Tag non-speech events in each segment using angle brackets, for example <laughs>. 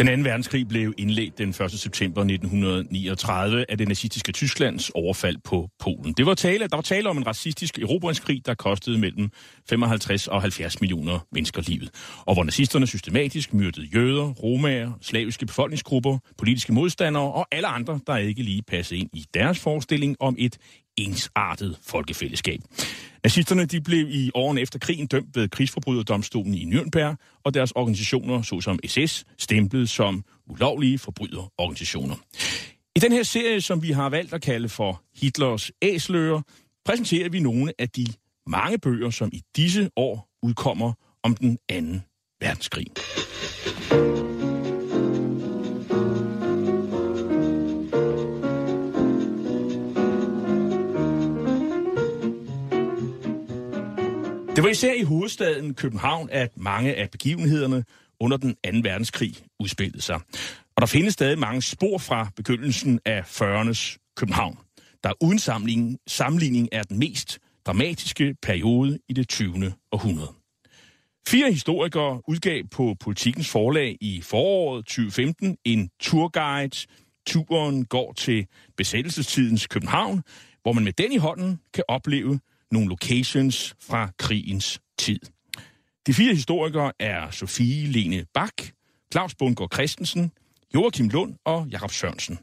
Den anden verdenskrig blev indledt den 1. september 1939 af det nazistiske Tysklands overfald på Polen. Det var tale, der var tale om en racistisk erobringskrig, der kostede mellem 55 og 70 millioner mennesker livet, og hvor nazisterne systematisk myrdede jøder, romager, slaviske befolkningsgrupper, politiske modstandere og alle andre, der ikke lige passede ind i deres forestilling om et ensartet folkefællesskab. Nazisterne de blev i årene efter krigen dømt ved krigsforbryderdomstolen i Nürnberg, og deres organisationer, såsom SS, stemplet som ulovlige forbryderorganisationer. I den her serie, som vi har valgt at kalde for Hitlers æsløer, præsenterer vi nogle af de mange bøger, som i disse år udkommer om den anden verdenskrig. Det var især i hovedstaden København, at mange af begivenhederne under den 2. verdenskrig udspillede sig. Og der findes stadig mange spor fra begyndelsen af 40'ernes København, der uden sammenligning, sammenligning er den mest dramatiske periode i det 20. århundrede. Fire historikere udgav på Politikens forlag i foråret 2015 en turguide. Turen går til besættelsestidens København, hvor man med den i hånden kan opleve nogle locations fra krigens tid. De fire historikere er Sofie Lene Bak, Claus Bundgaard Christensen, Joachim Lund og Jakob Sørensen.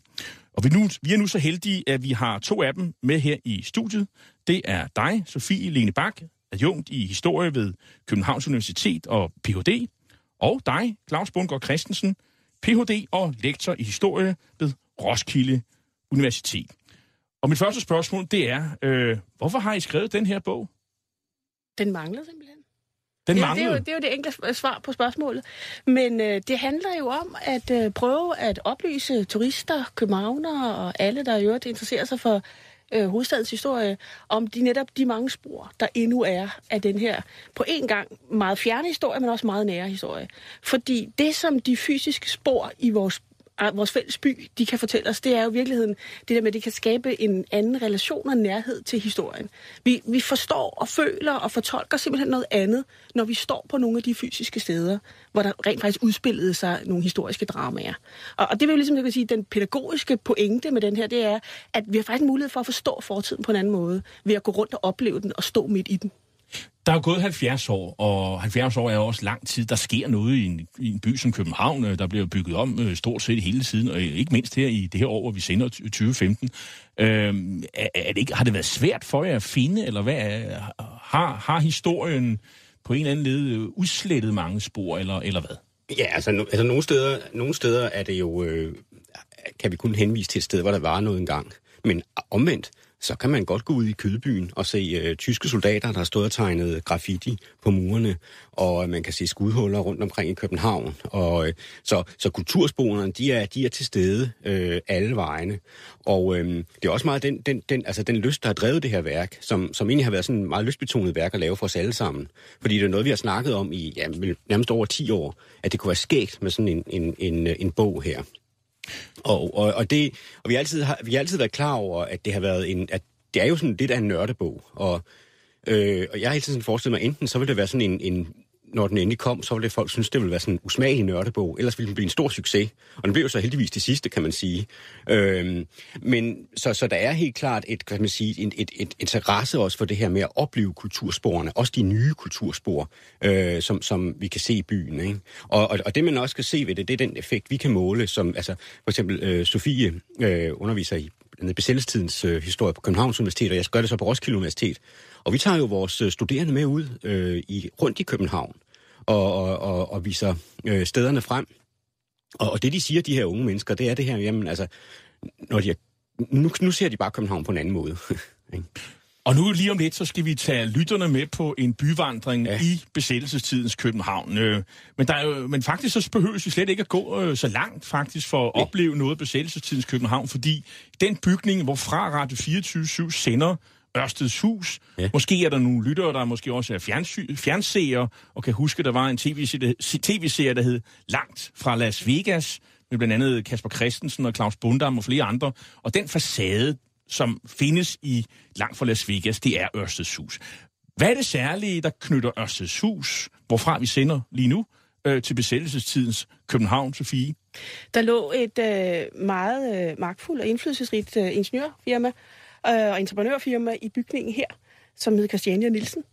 Og vi, nu, vi er nu så heldige, at vi har to af dem med her i studiet. Det er dig, Sofie Lene Bak, adjunkt i historie ved Københavns Universitet og Ph.D. Og dig, Claus Bundgaard Christensen, Ph.D. og lektor i historie ved Roskilde Universitet. Og mit første spørgsmål, det er, øh, hvorfor har I skrevet den her bog? Den mangler simpelthen. Den det, manglede? det, er jo, det er jo det enkle svar på spørgsmålet. Men øh, det handler jo om at øh, prøve at oplyse turister, københavnere og alle, der i øvrigt interesserer sig for øh, hovedstadens historie, om de netop de mange spor, der endnu er af den her på en gang meget fjerne historie, men også meget nære historie. Fordi det, som de fysiske spor i vores vores fælles by, de kan fortælle os, det er jo i virkeligheden det der med, at det kan skabe en anden relation og nærhed til historien. Vi, vi forstår og føler og fortolker simpelthen noget andet, når vi står på nogle af de fysiske steder, hvor der rent faktisk udspillede sig nogle historiske dramaer. Og, og det vil jo ligesom, jeg kan sige, den pædagogiske pointe med den her, det er, at vi har faktisk mulighed for at forstå fortiden på en anden måde, ved at gå rundt og opleve den og stå midt i den. Der er gået 70 år, og 70 år er også lang tid. Der sker noget i en, i en by som København. Øh, der bliver bygget om øh, stort set hele tiden, og ikke mindst her i det her år, hvor vi sender 2015. Øhm, er, er det ikke, har det været svært for jer at finde, eller hvad er, har, har historien på en eller anden led øh, udslettet mange spor, eller, eller hvad? Ja, altså, no, altså nogle, steder, nogle steder er det jo, øh, kan vi kun henvise til et sted, hvor der var noget engang. Men omvendt, så kan man godt gå ud i Kødbyen og se øh, tyske soldater, der har stået og tegnet graffiti på murene, og øh, man kan se skudhuller rundt omkring i København. Og, øh, så, så kultursporene, de er, de er til stede øh, alle vejene. Og øh, det er også meget den, den, den, altså den lyst, der har drevet det her værk, som, som egentlig har været sådan en meget lystbetonet værk at lave for os alle sammen. Fordi det er noget, vi har snakket om i ja, nærmest over 10 år, at det kunne være skægt med sådan en, en, en, øh, en bog her. Og, og, og, det, og vi, har altid, har, vi har altid været klar over, at det har været en, at det er jo sådan lidt af en nørdebog. Og, øh, og jeg har altid tiden forestillet mig, enten så vil det være sådan en, en når den endelig kom, så ville det folk synes, det ville være sådan en usmagelig nørdebog. Ellers ville den blive en stor succes. Og den blev jo så heldigvis det sidste, kan man sige. Øhm, men så, så der er helt klart et, kan man sige, et, et, et interesse også for det her med at opleve kultursporene. Også de nye kulturspor, øh, som, som vi kan se i byen. Ikke? Og, og, og det man også kan se ved det, det er den effekt, vi kan måle. Som, altså, for eksempel øh, Sofie øh, underviser i besættelsestidens øh, historie på Københavns Universitet, og jeg gør det så på Roskilde Universitet. Og vi tager jo vores øh, studerende med ud øh, i, rundt i København og, og, og, og viser øh, stederne frem. Og, og det, de siger, de her unge mennesker, det er det her, jamen altså, når de er, nu, nu ser de bare København på en anden måde. <laughs> Og nu lige om lidt, så skal vi tage lytterne med på en byvandring ja. i besættelsestidens København. Øh, men, der er jo, men faktisk så behøver vi slet ikke at gå øh, så langt faktisk for at ja. opleve noget af besættelsestidens København, fordi den bygning, hvorfra Radio 24 sender Ørsteds Hus. Ja. Måske er der nogle lyttere, der måske også er fjernsy- fjernseere, og kan huske, der var en tv-serie, der hed Langt fra Las Vegas, med blandt andet Kasper Christensen og Claus Bundam og flere andre. Og den facade, som findes i Langt fra Las Vegas, det er Ørsteds Hus. Hvad er det særlige, der knytter Ørsteds Hus, hvorfra vi sender lige nu, øh, til besættelsestidens København, Sofie? Der lå et øh, meget øh, magtfuldt og indflydelsesrigt øh, ingeniørfirma øh, og entreprenørfirma i bygningen her, som hed Christiania Nielsen.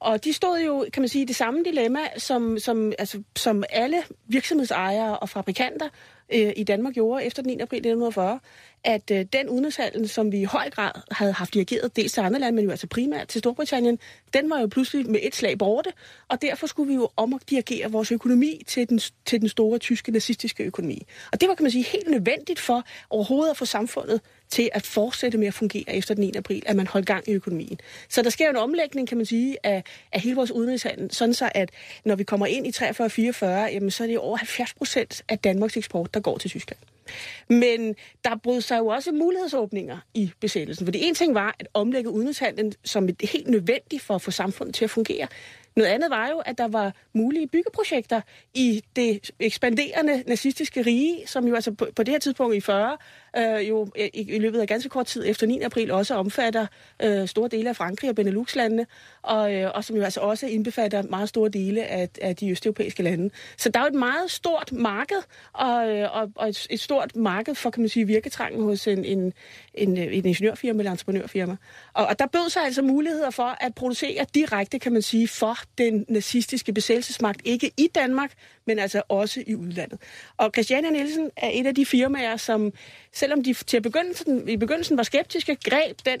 Og de stod jo, kan man sige, i det samme dilemma, som, som, altså, som alle virksomhedsejere og fabrikanter øh, i Danmark gjorde efter den 1. april 1940, at øh, den udenrigshandel, som vi i høj grad havde haft dirigeret dels til andre lande, men jo altså primært til Storbritannien, den var jo pludselig med et slag borte, og derfor skulle vi jo omdirigere vores økonomi til den, til den store tyske nazistiske økonomi. Og det var, kan man sige, helt nødvendigt for overhovedet at få samfundet til at fortsætte med at fungere efter den 1. april, at man holdt gang i økonomien. Så der sker en omlægning, kan man sige, af, af hele vores udenrigshandel, sådan så at når vi kommer ind i 43-44, jamen så er det over 70 procent af Danmarks eksport, der går til Tyskland. Men der brød sig jo også mulighedsåbninger i besættelsen. For det ene ting var at omlægge udenrigshandlen som et helt nødvendigt for at få samfundet til at fungere. Noget andet var jo, at der var mulige byggeprojekter i det ekspanderende nazistiske rige, som jo altså på, på det her tidspunkt i 40 øh, jo øh, i, i løbet af ganske kort tid efter 9. april også omfatter øh, store dele af Frankrig og Benelux-landene, og, øh, og som jo altså også indbefatter meget store dele af, af de østeuropæiske lande. Så der er jo et meget stort marked, og, øh, og, og et, et stort marked for, kan man sige, virketrangen hos en, en, en, en ingeniørfirma eller entreprenørfirma. Og, og der bød sig altså muligheder for at producere direkte, kan man sige, for den nazistiske besættelsesmagt, ikke i Danmark, men altså også i udlandet. Og Christiania Nielsen er et af de firmaer, som, selvom de til begyndelsen, i begyndelsen var skeptiske, greb den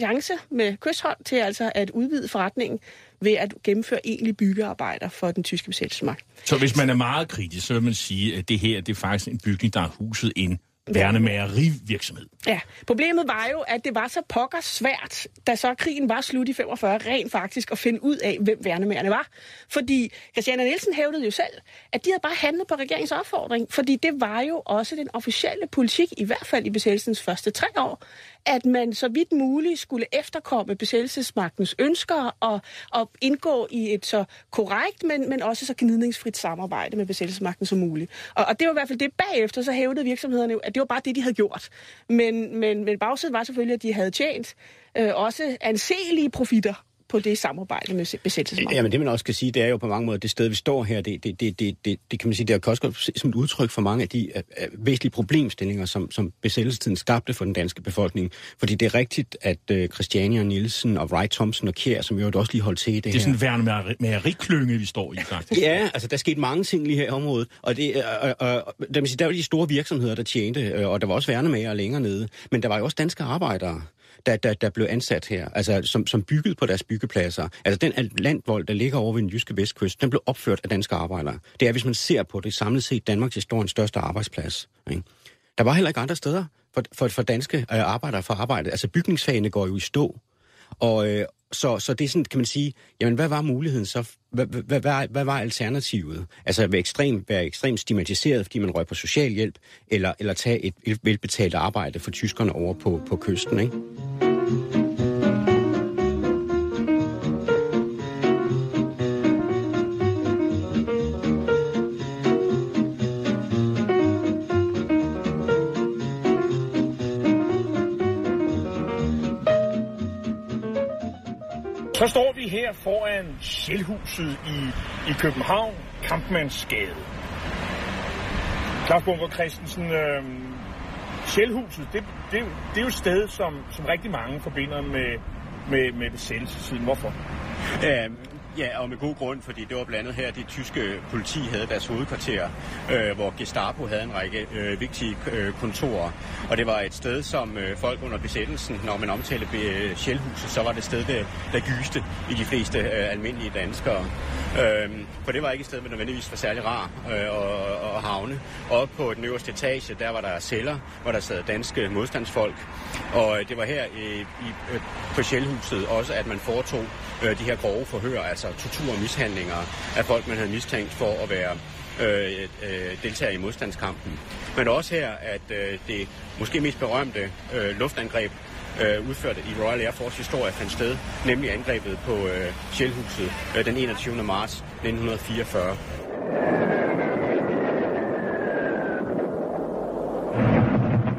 chance med kysthånd til altså at udvide forretningen ved at gennemføre egentlig byggearbejder for den tyske besættelsesmagt. Så hvis man er meget kritisk, så vil man sige, at det her det er faktisk en bygning, der er huset en værnemagerivirksomhed. Ja, problemet var jo, at det var så pokker svært, da så krigen var slut i 45, rent faktisk at finde ud af, hvem værnemagerne var. Fordi Christiane Nielsen hævdede jo selv, at de havde bare handlet på regeringens opfordring, fordi det var jo også den officielle politik, i hvert fald i besættelsens første tre år, at man så vidt muligt skulle efterkomme besættelsesmagtens ønsker og, og indgå i et så korrekt, men, men også så gnidningsfrit samarbejde med besættelsesmagten som muligt. Og, og det var i hvert fald det bagefter, så hævdede virksomhederne jo, at det var bare det, de havde gjort. Men, men, men bagsiden var selvfølgelig, at de havde tjent øh, også anselige profitter på det samarbejde med besættelsesmagten. Ja, men det man også kan sige, det er jo på mange måder, det sted, vi står her, det, det, det, det, det, det kan man sige, det er også godt som et udtryk for mange af de uh, væsentlige problemstillinger, som, som besættelsestiden skabte for den danske befolkning. Fordi det er rigtigt, at uh, Christiania Nielsen og Wright Thompson og Kjær, som jo også lige holdt til i det Det er her. sådan en værnemageriklynge, vi står i, faktisk. <laughs> Ja, altså der skete mange ting lige her i området, og det, øh, øh, øh, der, sige, der var de store virksomheder, der tjente, øh, og der var også værnemager længere nede, men der var jo også danske arbejdere, der, der, der blev ansat her, altså som, som byggede på deres byggepladser. Altså den landvold, der ligger over ved den jyske vestkyst, den blev opført af danske arbejdere. Det er, hvis man ser på det samlet set, Danmarks historiens største arbejdsplads. Ikke? Der var heller ikke andre steder for, for, for danske øh, arbejdere for arbejde. Altså bygningsfagene går jo i stå. Og, øh, så, så det er sådan, kan man sige, jamen hvad var muligheden så? Hvad, hvad, hvad, hvad var alternativet? Altså at være ekstremt, være ekstremt stigmatiseret, fordi man røg på socialhjælp, eller, eller tage et, et velbetalt arbejde for tyskerne over på, på kysten, ikke? Foran i, i København, Kampmannsgade. Claus Bunker Christensen, øh, Sjælhuset, det, det, det er jo et sted, som, som rigtig mange forbinder med, med, med besættelsestiden. Hvorfor? Øh, Ja, og med god grund, fordi det var blandt andet her, det tyske politi havde deres hovedkvarter, øh, hvor Gestapo havde en række øh, vigtige øh, kontorer. Og det var et sted, som øh, folk under besættelsen, når man omtalte øh, Sjælhuset, så var det et sted, der, der gyste i de fleste øh, almindelige danskere. Øh, for det var ikke et sted, man nødvendigvis var særlig rar øh, at, at havne. Op på den øverste etage, der var der celler, hvor der sad danske modstandsfolk. Og øh, det var her i, i, øh, på Sjælhuset også, at man foretog øh, de her grove forhør, altså tortur og mishandlinger af folk, man havde mistænkt for at være øh, øh, deltager i modstandskampen. Men også her, at øh, det måske mest berømte øh, luftangreb øh, udført i Royal Air Force historie fandt sted, nemlig angrebet på øh, Shellhuset øh, den 21. marts 1944.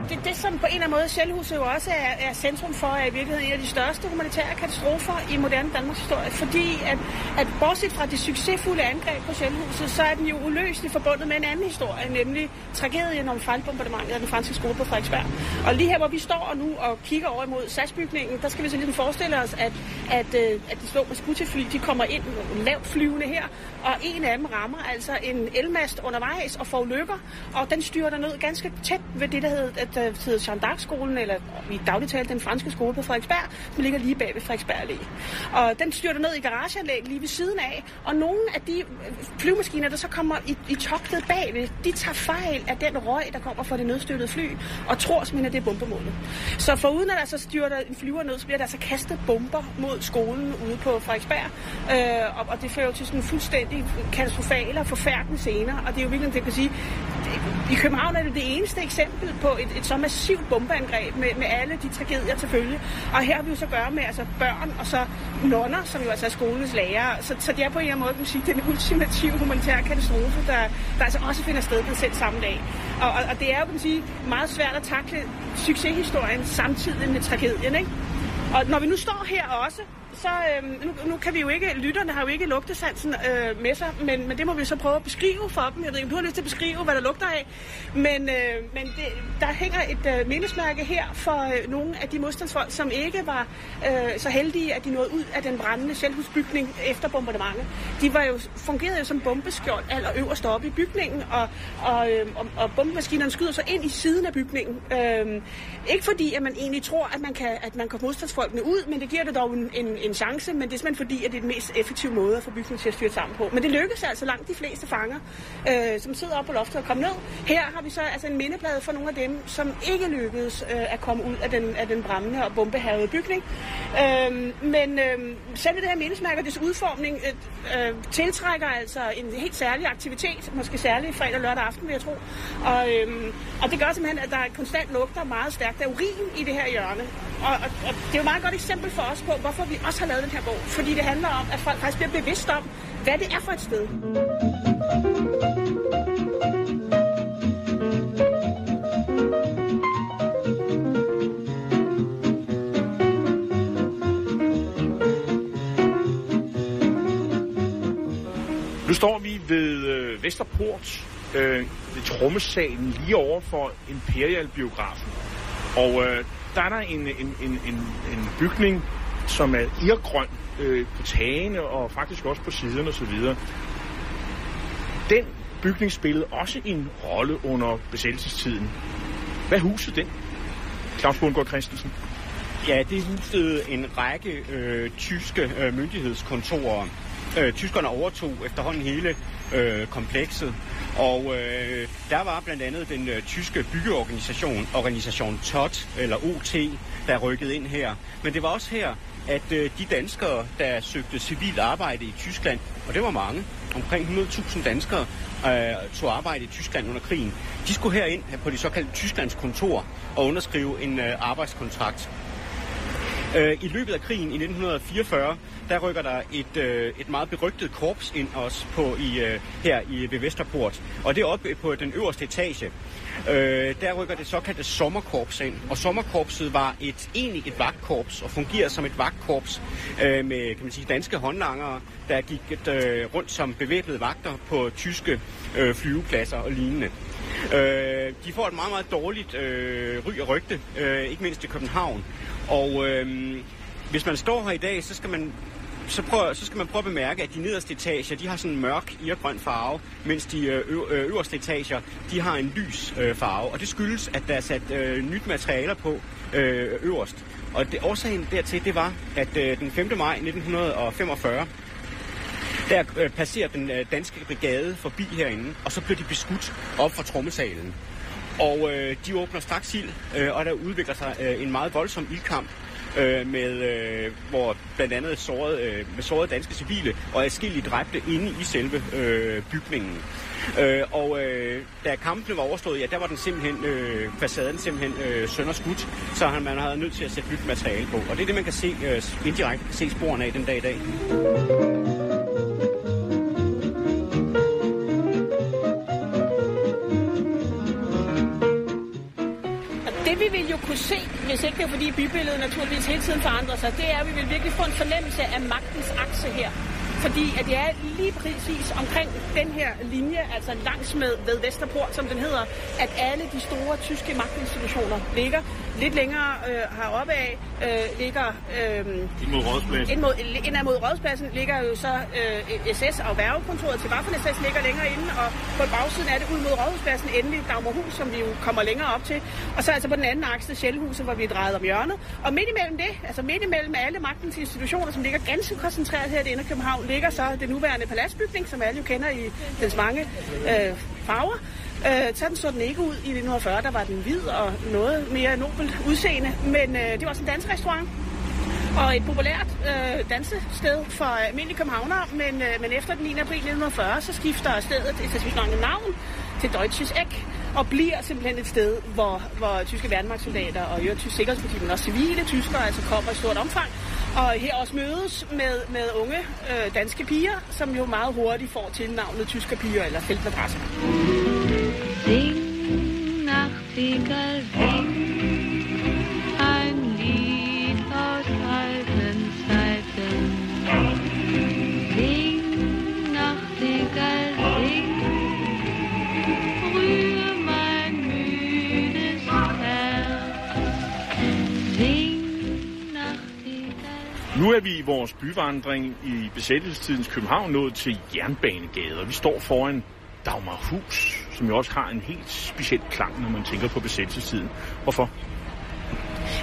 det, det, som på en eller anden måde Sjælhuset jo også er, er centrum for, er i virkeligheden en af de største humanitære katastrofer i moderne Danmarks historie. Fordi at, at bortset fra det succesfulde angreb på Sjælhuset, så er den jo uløseligt forbundet med en anden historie, nemlig tragedien om fejlbombardementet af den franske skole på Frederiksberg. Og lige her, hvor vi står nu og kigger over imod SAS-bygningen, der skal vi så ligesom forestille os, at, at, øh, at de små maskutefly, de kommer ind lavt flyvende her, og en af dem rammer altså en elmast undervejs og får lykker, og den styrer der ned ganske tæt ved det, der hedder, der hedder Jean d'Arc-skolen, eller i dagligt talt den franske skole på Frederiksberg, som ligger lige bag ved Frederiksberg Allé. Og den styrter ned i garageanlæg lige ved siden af, og nogle af de øh, flyvemaskiner, der så kommer i, i togtet bagved, de tager fejl af den røg, der kommer fra det nødstyrtede fly, og tror simpelthen, at det er bombemålet. Så foruden at der så styrter en flyver ned, så bliver der altså kastet bomber mod skolen ude på Frederiksberg, øh, og, og det fører jo til sådan fuldstændig katastrofale og forfærdende scener, og det er jo virkelig, det kan sige, i København er det det eneste eksempel på et, et så massivt bombeangreb med, med alle de tragedier til følge. Og her har vi jo så gøre med altså børn og så nonner, som jo altså er skolens lærere. Så, så det er på en eller anden måde, kan man sige, den ultimative humanitære katastrofe, der, der altså også finder sted den selv samme dag. Og, og, og det er jo, kan man sige, meget svært at takle succeshistorien samtidig med tragedien, ikke? Og når vi nu står her også, så øh, nu, nu kan vi jo ikke, lytterne har jo ikke lugtesansen øh, med sig, men, men det må vi så prøve at beskrive for dem. Jeg ved ikke, om du har lyst til at beskrive, hvad der lugter af, men, øh, men det, der hænger et øh, mindesmærke her for øh, nogle af de modstandsfolk, som ikke var øh, så heldige, at de nåede ud af den brændende selvhusbygning efter bombardementet. De var jo, fungerede jo som bombeskjold allerøverst oppe i bygningen, og, og, øh, og, og bombemaskinerne skyder så ind i siden af bygningen. Øh, ikke fordi, at man egentlig tror, at man kan, at man kan modstandsfolkene ud, men det giver det dog en, en, en chance, men det er simpelthen fordi, at det er den mest effektive måde at få bygningen til at styre sammen på. Men det lykkes altså langt de fleste fanger, øh, som sidder oppe på loftet og kommer ned. Her har vi så altså en mindeplade for nogle af dem, som ikke lykkedes øh, at komme ud af den, af den brændende og bombehavede bygning. Øh, men øh, selve det her mindesmærke og dets udformning øh, øh, tiltrækker altså en helt særlig aktivitet, måske særligt fredag og lørdag aften, vil jeg tro. Og, øh, og det gør simpelthen, at der konstant lugter meget stærkt af urin i det her hjørne. Og, og, og det er jo et meget godt eksempel for os på, hvorfor vi også har lavet den her bog. Fordi det handler om, at folk faktisk bliver bevidst om, hvad det er for et sted. Nu står vi ved øh, Vesterport, øh, ved trommesalen, lige over for Imperial-biografen. Og øh, der er der en, en, en, en, en bygning, som er irgrøn øh, på tagene og faktisk også på siderne osv. Den bygning spillede også en rolle under besættelsestiden. Hvad husede den? Claus Bundgaard Christensen. Ja, det husede en række øh, tyske øh, myndighedskontorer. Øh, tyskerne overtog efterhånden hele øh, komplekset, og øh, der var blandt andet den øh, tyske byggeorganisation, organisation TOT, eller OT, der rykkede ind her. Men det var også her, at øh, de danskere, der søgte civil arbejde i Tyskland, og det var mange, omkring 100.000 danskere, øh, tog arbejde i Tyskland under krigen, de skulle herind på de såkaldte Tysklands kontor og underskrive en øh, arbejdskontrakt. Øh, I løbet af krigen i 1944, der rykker der et, øh, et meget berygtet korps ind os på i, øh, her i, ved Vesterport. Og det er oppe på den øverste etage. Øh, der rykker det såkaldte sommerkorps ind. Og sommerkorpset var et, egentlig et vagtkorps og fungerer som et vagtkorps øh, med kan man sige, danske håndlangere, der gik et, øh, rundt som bevæbnede vagter på tyske øh, flyvepladser og lignende. Øh, de får et meget, meget dårligt øh, ry og rygte, øh, ikke mindst i København. Og øh, hvis man står her i dag, så skal man så, prøv, så skal man prøve at bemærke, at de nederste etager, de har sådan en mørk irgrøn farve, mens de øh, øh, øverste etager, de har en lys øh, farve. Og det skyldes, at der er sat øh, nyt materialer på øh, øverst. Og det, årsagen dertil, det var, at øh, den 5. maj 1945, der øh, passerer den øh, danske brigade forbi herinde, og så bliver de beskudt op fra trommesalen. Og øh, de åbner straks ild, øh, og der udvikler sig øh, en meget voldsom ildkamp. øh, med, øh, hvor blandt andet såret, øh, med sårede danske civile og adskillige dræbte inde i selve øh, bygningen. Øh, og øh, da kampene var overstået, ja, der var den simpelthen, øh, facaden simpelthen øh, sønderskudt, så han, man havde nødt til at sætte nyt materiale på. Og det er det, man kan se øh, indirekte kan se sporene af den dag i dag. Det vi vil jo kunne se, hvis ikke det er fordi bybilledet naturligvis hele tiden forandrer sig, det er, at vi vil virkelig få en fornemmelse af magtens akse her. Fordi at det er lige præcis omkring den her linje, altså langs med ved Vesterport, som den hedder, at alle de store tyske magtinstitutioner ligger. Lidt længere øh, heroppe af øh, ligger... Øh, Ind mod rådspladsen. ind mod, indad mod rådspladsen ligger jo så øh, SS og værgekontoret til Waffen SS ligger længere inde, og på bagsiden er det ud mod rådhuspladsen endelig Dagmarhus, som vi jo kommer længere op til. Og så altså på den anden akse Sjælhuset, hvor vi er drejet om hjørnet. Og midt imellem det, altså midt imellem alle magtens institutioner, som ligger ganske koncentreret her i i København, ligger så det nuværende paladsbygning, som alle jo kender i dens mange øh, farver. Øh, sådan så den ikke ud i 1940, der var den hvid og noget mere nobelt udseende, men øh, det var også en dansrestaurant og et populært øh, dansested for almindelige københavnere, men, øh, men efter den 9. april 1940, så skifter stedet etablissement navn til Deutsches Eck, og bliver simpelthen et sted, hvor, hvor tyske værnemagtssoldater og øvrigt tysk sikkerhedspoliti, men også civile tyskere, altså kommer i stort omfang, og her også mødes med, med unge øh, danske piger, som jo meget hurtigt får tilnavnet tyske piger eller feltmadrasser. Sing, Nachtigall, sing, ein Lied aus alten Zeiten. Sing, Nachtigall, sing, rühre mein müdes Herz. Sing, Nachtigall. Nu er vi i vores byvandring i besættelsestidens København nået til Jernbanegade, og vi står foran Dagmarhus, som jo også har en helt speciel klang, når man tænker på besættelsestiden. Hvorfor?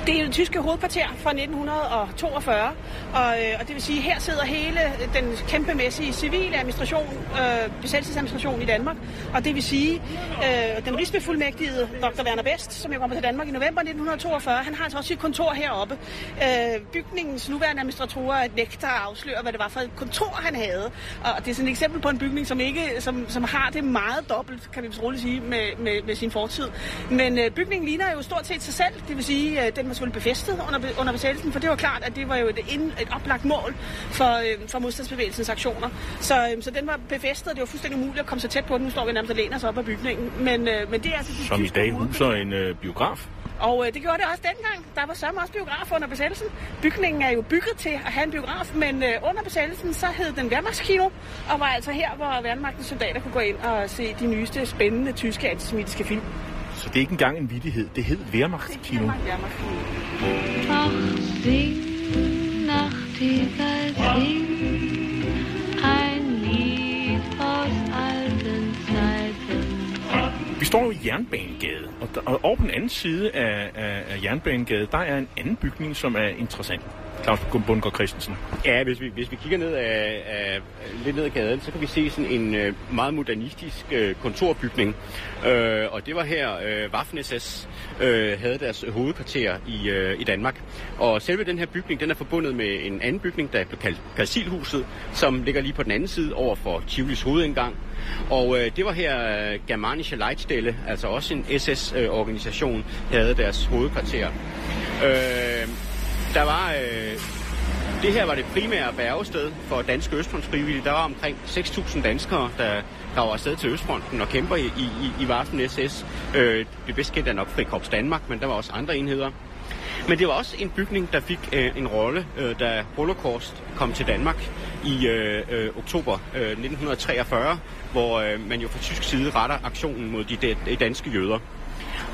Det er det tyske hovedkvarter fra 1942, og, øh, og det vil sige, her sidder hele den kæmpemæssige civile administration, øh, besættelsesadministration i Danmark, og det vil sige, øh, den rigsbefuldmægtigede Dr. Werner Best, som jo kommer til Danmark i november 1942, han har altså også sit kontor heroppe. Øh, bygningens nuværende administratorer nægter at afsløre, hvad det var for et kontor, han havde, og det er sådan et eksempel på en bygning, som, ikke, som, som har det meget dobbelt, kan vi vist roligt sige, med, med, med sin fortid. Men øh, bygningen ligner jo stort set sig selv, det vil sige, øh, den var selvfølgelig befæstet under, under besættelsen, for det var klart, at det var jo et, ind, et oplagt mål for, øh, for modstandsbevægelsens aktioner. Så, øh, så den var befæstet, og det var fuldstændig umuligt at komme så tæt på den. Nu står vi nærmest og læner os op af bygningen. Men, øh, men det er altså det Som i dag huser en øh, biograf. og øh, det gjorde det også dengang. Der var sørme også biograf under besættelsen. Bygningen er jo bygget til at have en biograf, men øh, under besættelsen så hed den Wehrmachtskino, og var altså her, hvor Wehrmachtens soldater kunne gå ind og se de nyeste, spændende tyske antisemitiske film. Så det er ikke engang en vittighed. Det hed Wehrmachtskino. Wehrmachtskino. Ach, sing, Nachtigall, sing, ein Lied aus alten Zeiten. Vi står jo i Jernbanegade, og, der, og over på den anden side af, af, af Jernbanegade, der er en anden bygning, som er interessant. Claus Bundgaard Christensen. Ja, hvis vi, hvis vi kigger ned af, af, lidt ned ad gaden, så kan vi se sådan en øh, meget modernistisk øh, kontorbygning. Øh, og det var her, øh, Waffen SS øh, havde deres hovedkvarter i, øh, i Danmark. Og selve den her bygning, den er forbundet med en anden bygning, der blev kaldt Persilhuset, som ligger lige på den anden side over for Tivolis hovedindgang. Og øh, det var her øh, Germanische Leitstelle, altså også en SS-organisation, øh, havde deres hovedkvarter. Øh, der var... Øh, det her var det primære bærgested for Danske Østfrontsfrivillige. Der var omkring 6.000 danskere, der, der var afsted til Østfronten og kæmper i, i, i Varsen SS. Øh, det bedst kendte er nok Frikorps Danmark, men der var også andre enheder. Men det var også en bygning, der fik øh, en rolle, øh, da Holocaust kom til Danmark i øh, øh, oktober øh, 1943, hvor øh, man jo fra tysk side retter aktionen mod de, de danske jøder.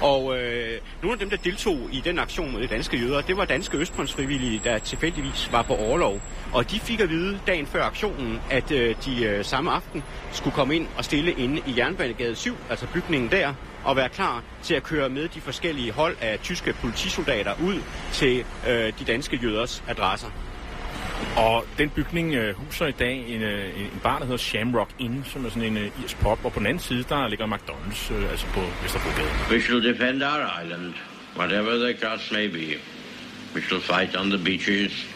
Og øh, nogle af dem, der deltog i den aktion mod de danske jøder, det var danske Østfrontsfrivillige, der tilfældigvis var på overlov. Og de fik at vide dagen før aktionen, at øh, de øh, samme aften skulle komme ind og stille inde i Jernbanegade 7, altså bygningen der, og være klar til at køre med de forskellige hold af tyske politisoldater ud til øh, de danske jøders adresser. Og den bygning øh, huser i dag en, øh, en bar, der hedder Shamrock Inn, som er sådan en øh, irsk pop. Og på den anden side, der ligger McDonald's, øh, altså på Vesterbrogade. We shall defend our island, whatever the cost may be. We shall fight on the beaches.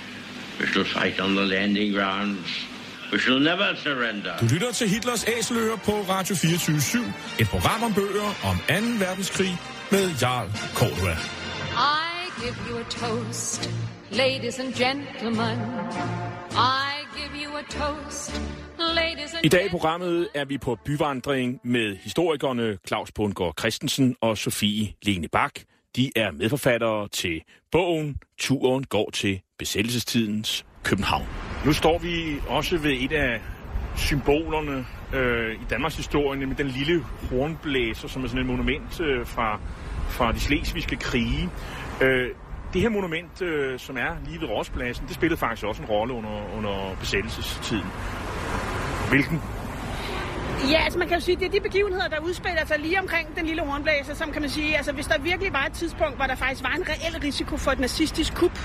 We shall fight on the landing grounds. We shall never surrender. Du lytter til Hitlers Æseløer på Radio 24 Et program om bøger om 2. verdenskrig med Jarl Cordua. I give you a toast, ladies and gentlemen. I give you a toast, I dag i programmet er vi på byvandring med historikerne Claus Bundgaard Christensen og Sofie Lene Bak. De er medforfattere til bogen Turen går til besættelsestidens København. Nu står vi også ved et af symbolerne øh, i Danmarks historie, nemlig den lille hornblæser, som er sådan et monument øh, fra, fra de slesvigske krige. Øh, det her monument, øh, som er lige ved Rådspladsen, det spillede faktisk også en rolle under, under besættelsestiden. Hvilken? Ja, altså man kan jo sige, det er de begivenheder, der udspiller sig lige omkring den lille hornblæser, som kan man sige, altså hvis der virkelig var et tidspunkt, hvor der faktisk var en reel risiko for et nazistisk kup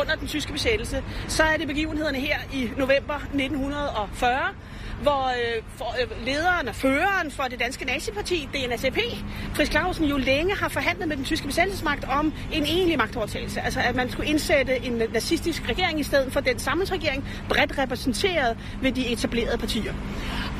under den tyske besættelse, så er det begivenhederne her i november 1940, hvor øh, for, øh, lederen og føreren for det danske naziparti, DNSAP, Fritz Clausen, jo længe har forhandlet med den tyske besættelsesmagt om en egentlig magtovertagelse. Altså at man skulle indsætte en nazistisk regering i stedet for den samlingsregering, bredt repræsenteret ved de etablerede partier.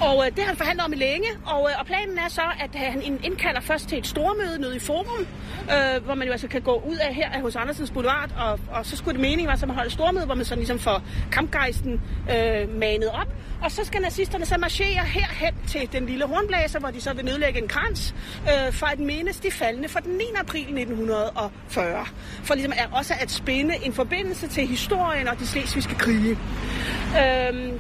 Og øh, det har han forhandlet om i længe, og, øh, og planen er så, at øh, han indkalder først til et stormøde nede i Forum, øh, hvor man jo altså kan gå ud af her af hos Andersens Boulevard, og, og så skulle det meningen være, at man holder et stormøde, hvor man sådan ligesom får kampgejsten øh, manet op, og så skal nazisterne så marchere herhen til den lille hornblæser, hvor de så vil nedlægge en krans øh, for at mindes de faldende fra den 9. april 1940. For ligesom er også at spænde en forbindelse til historien og de slesvigske krige. Øh,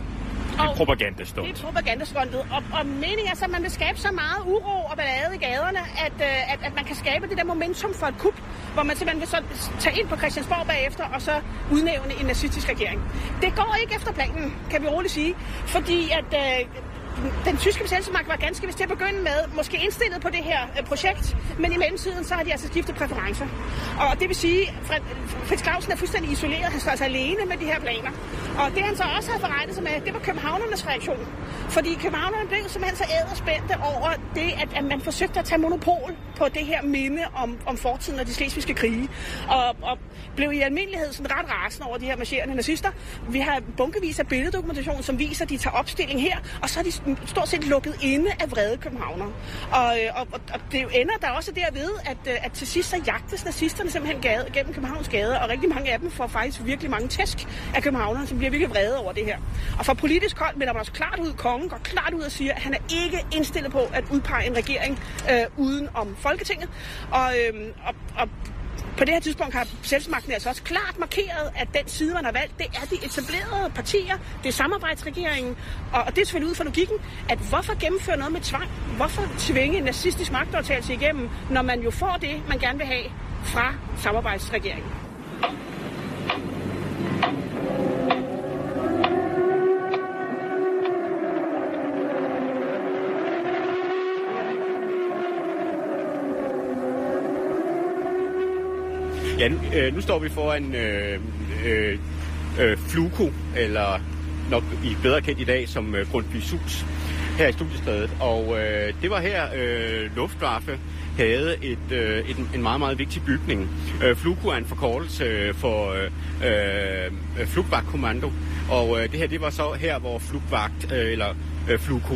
det er propagandastund. det er propagandastuntet, og, og meningen er så, at man vil skabe så meget uro og ballade i gaderne, at, øh, at, at man kan skabe det der momentum for et kup, hvor man simpelthen vil så tage ind på Christiansborg bagefter, og så udnævne en nazistisk regering. Det går ikke efter planen, kan vi roligt sige, fordi at øh, den tyske besættelsesmagt var ganske vist til at begynde med, måske indstillet på det her øh, projekt, men i mellemtiden så har de altså skiftet præferencer. Og det vil sige, at Fritz Clausen er fuldstændig isoleret, han står altså alene med de her planer. Og det han så også havde forregnet sig med, det var københavnernes reaktion. Fordi københavnerne blev simpelthen så æderspændte over det, at, at man forsøgte at tage monopol på det her minde om, om fortiden og de slesvigske krige. Og, og blev i almindelighed sådan ret rasende over de her marcherende nazister. Vi har bunkevis af billeddokumentation, som viser, at de tager opstilling her, og så er de stort set lukket inde af vrede københavner. Og, øh, og, og, og det ender der også derved, at, øh, at til sidst så jagtes nazisterne simpelthen gade, gennem Københavns gader, og rigtig mange af dem får faktisk virkelig mange tæsk af københavnerne, som bliver virkelig vrede over det her. Og fra politisk hold melder man også klart ud, kongen går klart ud og siger, at han er ikke indstillet på at udpege en regering øh, uden om Folketinget. Og, øh, og, og på det her tidspunkt har selvsmagten altså også klart markeret, at den side, man har valgt, det er de etablerede partier, det er samarbejdsregeringen, og, og det er selvfølgelig ud fra logikken, at hvorfor gennemføre noget med tvang? Hvorfor tvinge en nazistisk magtovertagelse igennem, når man jo får det, man gerne vil have fra samarbejdsregeringen? Ja, nu, øh, nu står vi foran øh, øh, øh, Fluko, eller nok i bedre kendt i dag som øh, Grundtvigs hus, her i studiestedet. Og øh, det var her øh, Luftwaffe havde et, øh, et, en meget, meget vigtig bygning. Øh, Fluko er en forkortelse øh, for øh, øh, Flugvagtkommando, og øh, det her det var så her, hvor Flugvagt, øh, eller øh, Fluko,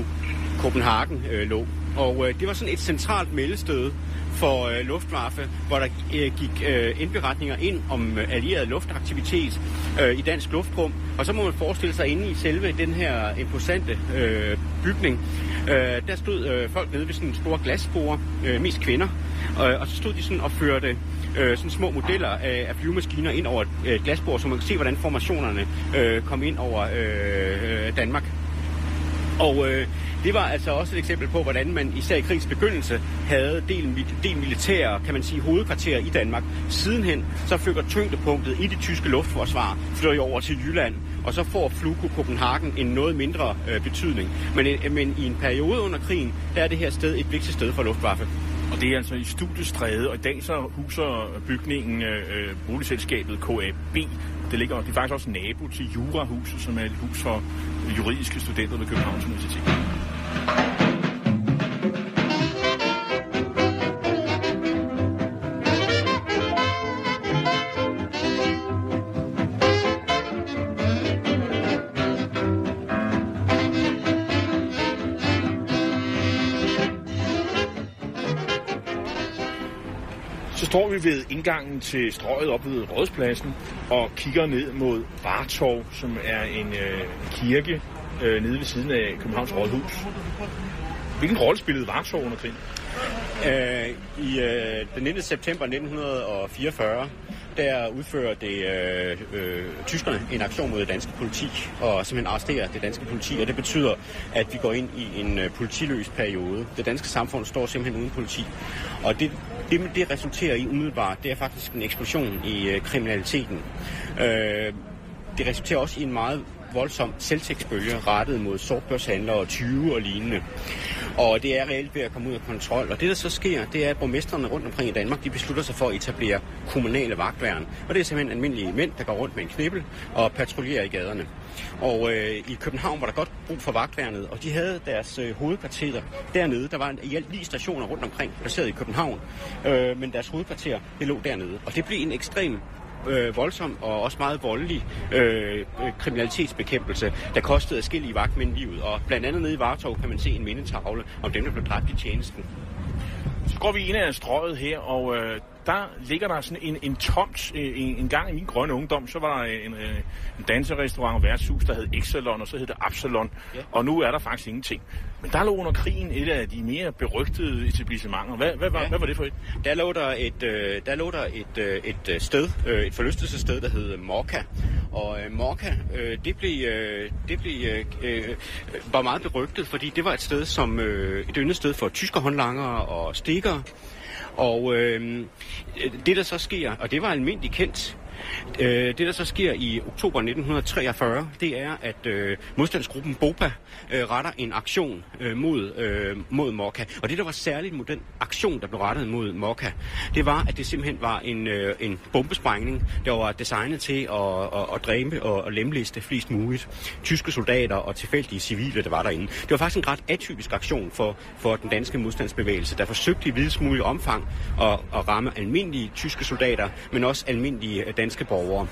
Copenhagen øh, lå. Og øh, det var sådan et centralt meldested for øh, Luftwaffe, hvor der øh, gik øh, indberetninger ind om øh, allieret luftaktivitet øh, i dansk luftrum. Og så må man forestille sig inde i selve den her imposante øh, bygning, øh, der stod øh, folk nede ved sådan store glasbord, øh, mest kvinder, øh, og så stod de sådan og førte øh, sådan små modeller af, af flyvemaskiner ind over et øh, glasbord, så man kan se, hvordan formationerne øh, kom ind over øh, øh Danmark. Og øh, det var altså også et eksempel på, hvordan man især i krigens begyndelse havde del, del militære, kan man sige, hovedkvarterer i Danmark. Sidenhen så flytter tyngdepunktet i det tyske luftforsvar flytter over til Jylland, og så får Fluko Copenhagen en noget mindre øh, betydning. Men, øh, men i en periode under krigen, der er det her sted et vigtigt sted for Luftwaffe. Og det er altså i Studiestræde, og i dag så huser bygningen øh, øh boligselskabet KAB. Det ligger, det er faktisk også nabo til Jurahuset, som er et hus for juridiske studenter ved Københavns Universitet. Vi ved indgangen til strøget op ved Rådspladsen og kigger ned mod Vartov, som er en øh, kirke øh, nede ved siden af Københavns Rådhus. Hvilken rolle spillede Vartov under krigen? Øh, I øh, den 19. september 1944, der udfører det øh, øh, tyskerne en aktion mod det danske politi, og simpelthen arresterer det danske politi, og det betyder, at vi går ind i en øh, politiløs periode. Det danske samfund står simpelthen uden politi, og det, det, det resulterer i umiddelbart, det er faktisk en eksplosion i øh, kriminaliteten. Øh, det resulterer også i en meget voldsom selvtægtsbølge rettet mod sortbørshandlere, 20 og lignende. Og det er reelt ved at komme ud af kontrol. Og det, der så sker, det er, at borgmesterne rundt omkring i Danmark, de beslutter sig for at etablere kommunale vagtværn. Og det er simpelthen almindelige mænd, der går rundt med en knibbel og patruljerer i gaderne. Og øh, i København var der godt brug for vagtværnet, og de havde deres øh, hovedkvarter dernede. Der var en, i alt ni stationer rundt omkring, placeret i København, øh, men deres hovedkvarter, det lå dernede. Og det blev en ekstrem øh, voldsom og også meget voldelig øh, øh, kriminalitetsbekæmpelse, der kostede adskillige vagtmænd livet. Og blandt andet nede i Vartov kan man se en mindetavle om dem, der blev dræbt i tjenesten. Så går vi ind ad strøget her, og øh, der ligger der sådan en, en tomt. Øh, en, en gang i min grønne ungdom, så var der en, øh, en danserestaurant og værtshus, der hed Exelon, og så hed det Absalon. Ja. Og nu er der faktisk ingenting. Men der lå under krigen et af de mere berygtede etablissementer. Hvad, hvad, var, ja. hvad var det for et? Der lå der et, øh, der lå der et, øh, et sted, øh, et forlystelsessted, der hed Morka. Og øh, Morka, øh, det, blev, øh, det blev, øh, var meget berygtet, fordi det var et sted, som øh, et yndet sted for tyske håndlangere og stikkere. Og øh, det der så sker, og det var almindeligt kendt, øh, det der så sker i oktober 1943, det er, at øh, modstandsgruppen BOPA øh, retter en aktion øh, mod, øh, mod Mokka. Og det der var særligt mod den aktion, der blev rettet mod Mokka, det var, at det simpelthen var en, øh, en bombesprængning, der var designet til at, at, at dræbe og, at lemlæste flest muligt tyske soldater og tilfældige civile, der var derinde. Det var faktisk en ret atypisk aktion for, for den danske modstandsbevægelse, der forsøgte i videst mulig omfang at, at ramme almindelige tyske soldater, men også almindelige øh, danske danske borgere.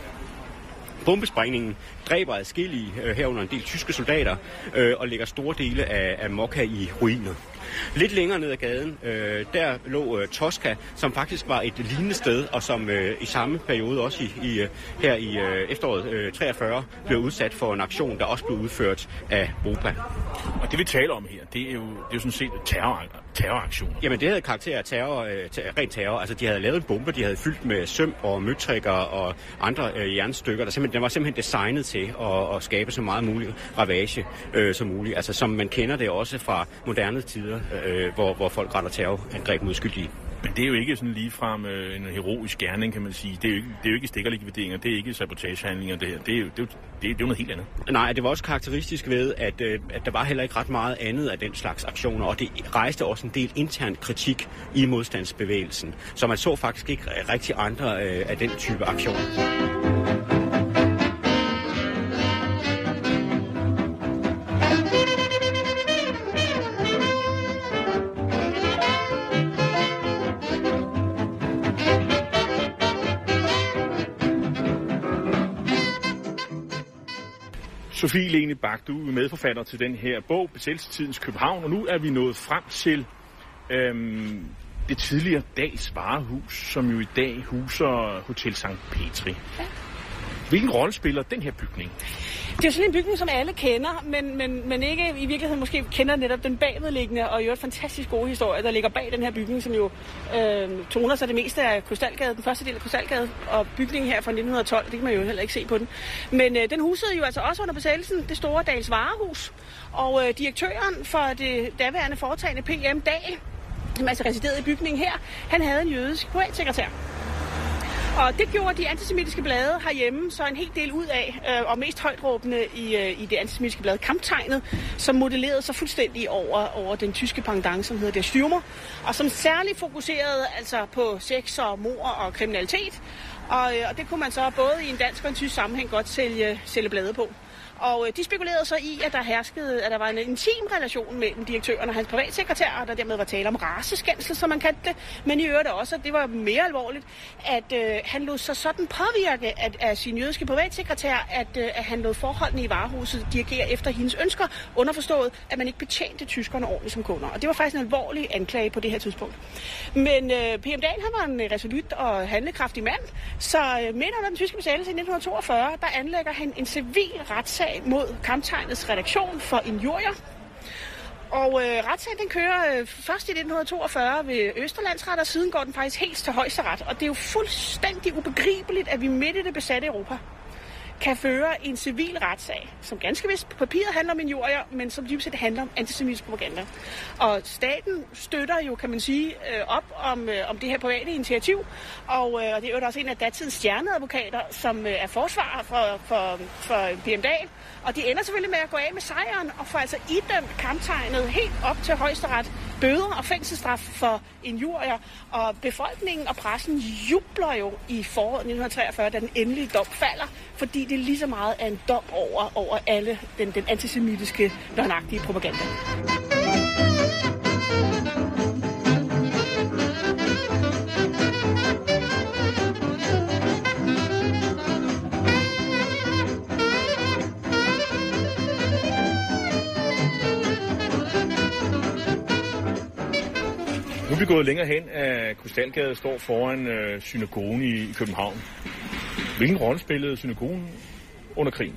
Bombesprængningen dræber adskillige øh, herunder en del tyske soldater øh, og lægger store dele af, af Mokka i ruiner. Lidt længere ned ad gaden, øh, der lå øh, Tosca, som faktisk var et lignende sted, og som øh, i samme periode også i, i, øh, her i øh, efteråret øh, 43 blev udsat for en aktion, der også blev udført af BOPA. Og det vi taler om her, det er jo, det er jo sådan set terror, terroraktion. Jamen det havde karakter af terror, øh, rent terror. Altså de havde lavet en bombe, de havde fyldt med søm og møtrikker og andre øh, jernstykker. Der simpelthen, den var simpelthen designet til at, at skabe så meget mulig ravage øh, som muligt. Altså som man kender det også fra moderne tider, øh, hvor, hvor folk retter terrorangreb mod skyldige. Men det er jo ikke sådan ligefrem øh, en heroisk gerning, kan man sige. Det er jo ikke, det er jo ikke stikkerlikvideringer, det er ikke sabotagehandlinger, det her. Det er jo, det er jo, det er, det er jo noget helt andet. Nej, det var også karakteristisk ved, at, øh, at der var heller ikke ret meget andet af den slags aktioner, og det rejste også en del intern kritik i modstandsbevægelsen. Så man så faktisk ikke rigtig andre øh, af den type aktioner. Sofie Lene Bak, du er medforfatter til den her bog, Besættelsestidens København, og nu er vi nået frem til øhm, det tidligere Dags Varehus, som jo i dag huser Hotel St. Petri. Hvilken rolle spiller den her bygning? Det er sådan en bygning, som alle kender, men, men, men ikke i virkeligheden måske kender netop den bagvedliggende og jo et fantastisk gode historie, der ligger bag den her bygning, som jo øh, toner sig det meste af Krystalgade, den første del af Krystalgade, og bygningen her fra 1912, det kan man jo heller ikke se på den. Men øh, den husede jo altså også under besættelsen det store Dals Varehus, og øh, direktøren for det daværende foretagende PM Dag, som altså residerede i bygningen her, han havde en jødisk privatsekretær. Og det gjorde de antisemitiske blade herhjemme så en hel del ud af, øh, og mest højtråbende i, øh, i det antisemitiske blad Kamptegnet, som modellerede sig fuldstændig over, over den tyske pendant, som hedder Der Stürmer, og som særligt fokuserede altså på sex og mor og kriminalitet, Og, øh, og det kunne man så både i en dansk og en tysk sammenhæng godt sælge, sælge blade på. Og øh, de spekulerede så i, at der herskede, at der var en intim relation mellem direktøren og hans privatsekretær, og der dermed var tale om raseskændsel, som man kaldte det. Men i øvrigt også, at det var mere alvorligt, at øh, han lod sig sådan påvirke at, af sin jødiske privatsekretær, at, øh, at han lod forholdene i varehuset dirigere efter hendes ønsker, underforstået, at man ikke betjente tyskerne ordentligt som kunder. Og det var faktisk en alvorlig anklage på det her tidspunkt. Men øh, P.M. Dahl, han var en resolut og handlekraftig mand, så øh, midt under den tyske besættelse i 1942, der anlægger han en civil retssag mod kamptegnets redaktion for injurier. Og øh, retssagen den kører øh, først i 1942 ved Østerlandsret, og siden går den faktisk helt til højesteret. Og det er jo fuldstændig ubegribeligt, at vi midt i det besatte Europa kan føre en civil retssag, som ganske vist på papiret handler om injurier, men som dybest set handler om antisemitisk propaganda. Og staten støtter jo, kan man sige, øh, op om, øh, om det her private initiativ, og øh, og det er jo også en af datidens stjerneadvokater, som er forsvarer for, for, for PM Dahl. Og de ender selvfølgelig med at gå af med sejren og får altså idømt kamptegnet helt op til højesteret bøder og fængselsstraf for injurier. Og befolkningen og pressen jubler jo i foråret 1943, da den endelige dom falder, fordi det lige så meget er en dom over, over alle den, den antisemitiske, løgnagtige propaganda. Vi gået længere hen, at Krystalgade står foran øh, synagogen i, i København. Hvilken rolle spillede synagogen under krigen?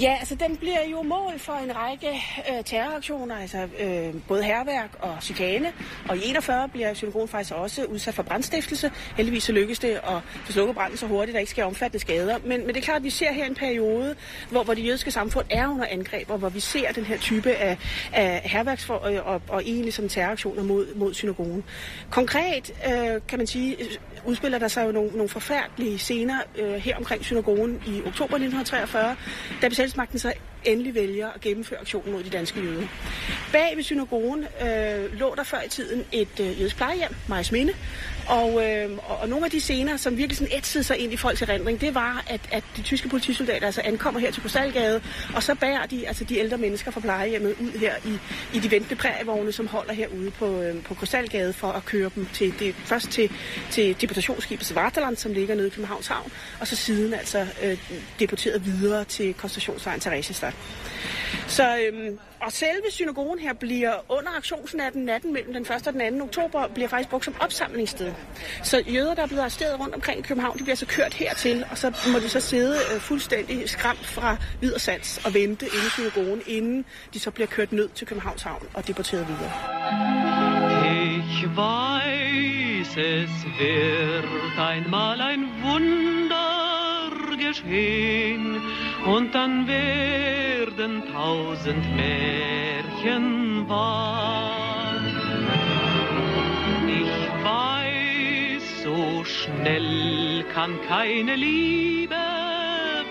Ja, altså den bliver jo mål for en række øh, terroraktioner, altså øh, både herværk og chikane. Og i 41 bliver synagogen faktisk også udsat for brandstiftelse. Heldigvis så lykkes det at få slukket branden så hurtigt, at der ikke sker omfattende skader. Men, men det er klart, at vi ser her en periode, hvor, hvor det jødiske samfund er under angreb, og hvor vi ser den her type af, af herværks og, og, og egentlig som terroraktioner mod, mod synagogen. Konkret øh, kan man sige, udspiller der sig jo nogle, nogle forfærdelige scener øh, her omkring synagogen i oktober 1943, da besættelsesmagten så endelig vælger at gennemføre aktionen mod de danske jøder. Bag ved synagogen øh, lå der før i tiden et øh, jødisk plejehjem, Majs Minde, og, øh, og, nogle af de scener, som virkelig sådan ætsede sig ind i folks erindring, det var, at, at de tyske politisoldater altså ankommer her til Krystalgade, og så bærer de altså de ældre mennesker fra plejehjemmet ud her i, i de ventende prærievogne, som holder herude på, øh, på Krystalgade for at køre dem til det, først til, til deportationsskibet Svartaland, som ligger nede i Københavns Havn, og så siden altså øh, deporteret videre til koncentrationsvejen Theresienstadt. Så, øhm, og selve synagogen her bliver under aktionsnatten, natten mellem den 1. og den 2. oktober, bliver faktisk brugt som opsamlingssted. Så jøder, der er blevet arresteret rundt omkring i København, de bliver så kørt hertil, og så må de så sidde øh, fuldstændig skræmt fra vid og sans og vente inde i synagogen, inden de så bliver kørt ned til Københavns Havn og deporteret videre. Ich weiß, es wird einmal ein Wunder geschehen, und dann werden tausend Märchen wahr. Ich weiß, so schnell kann keine Liebe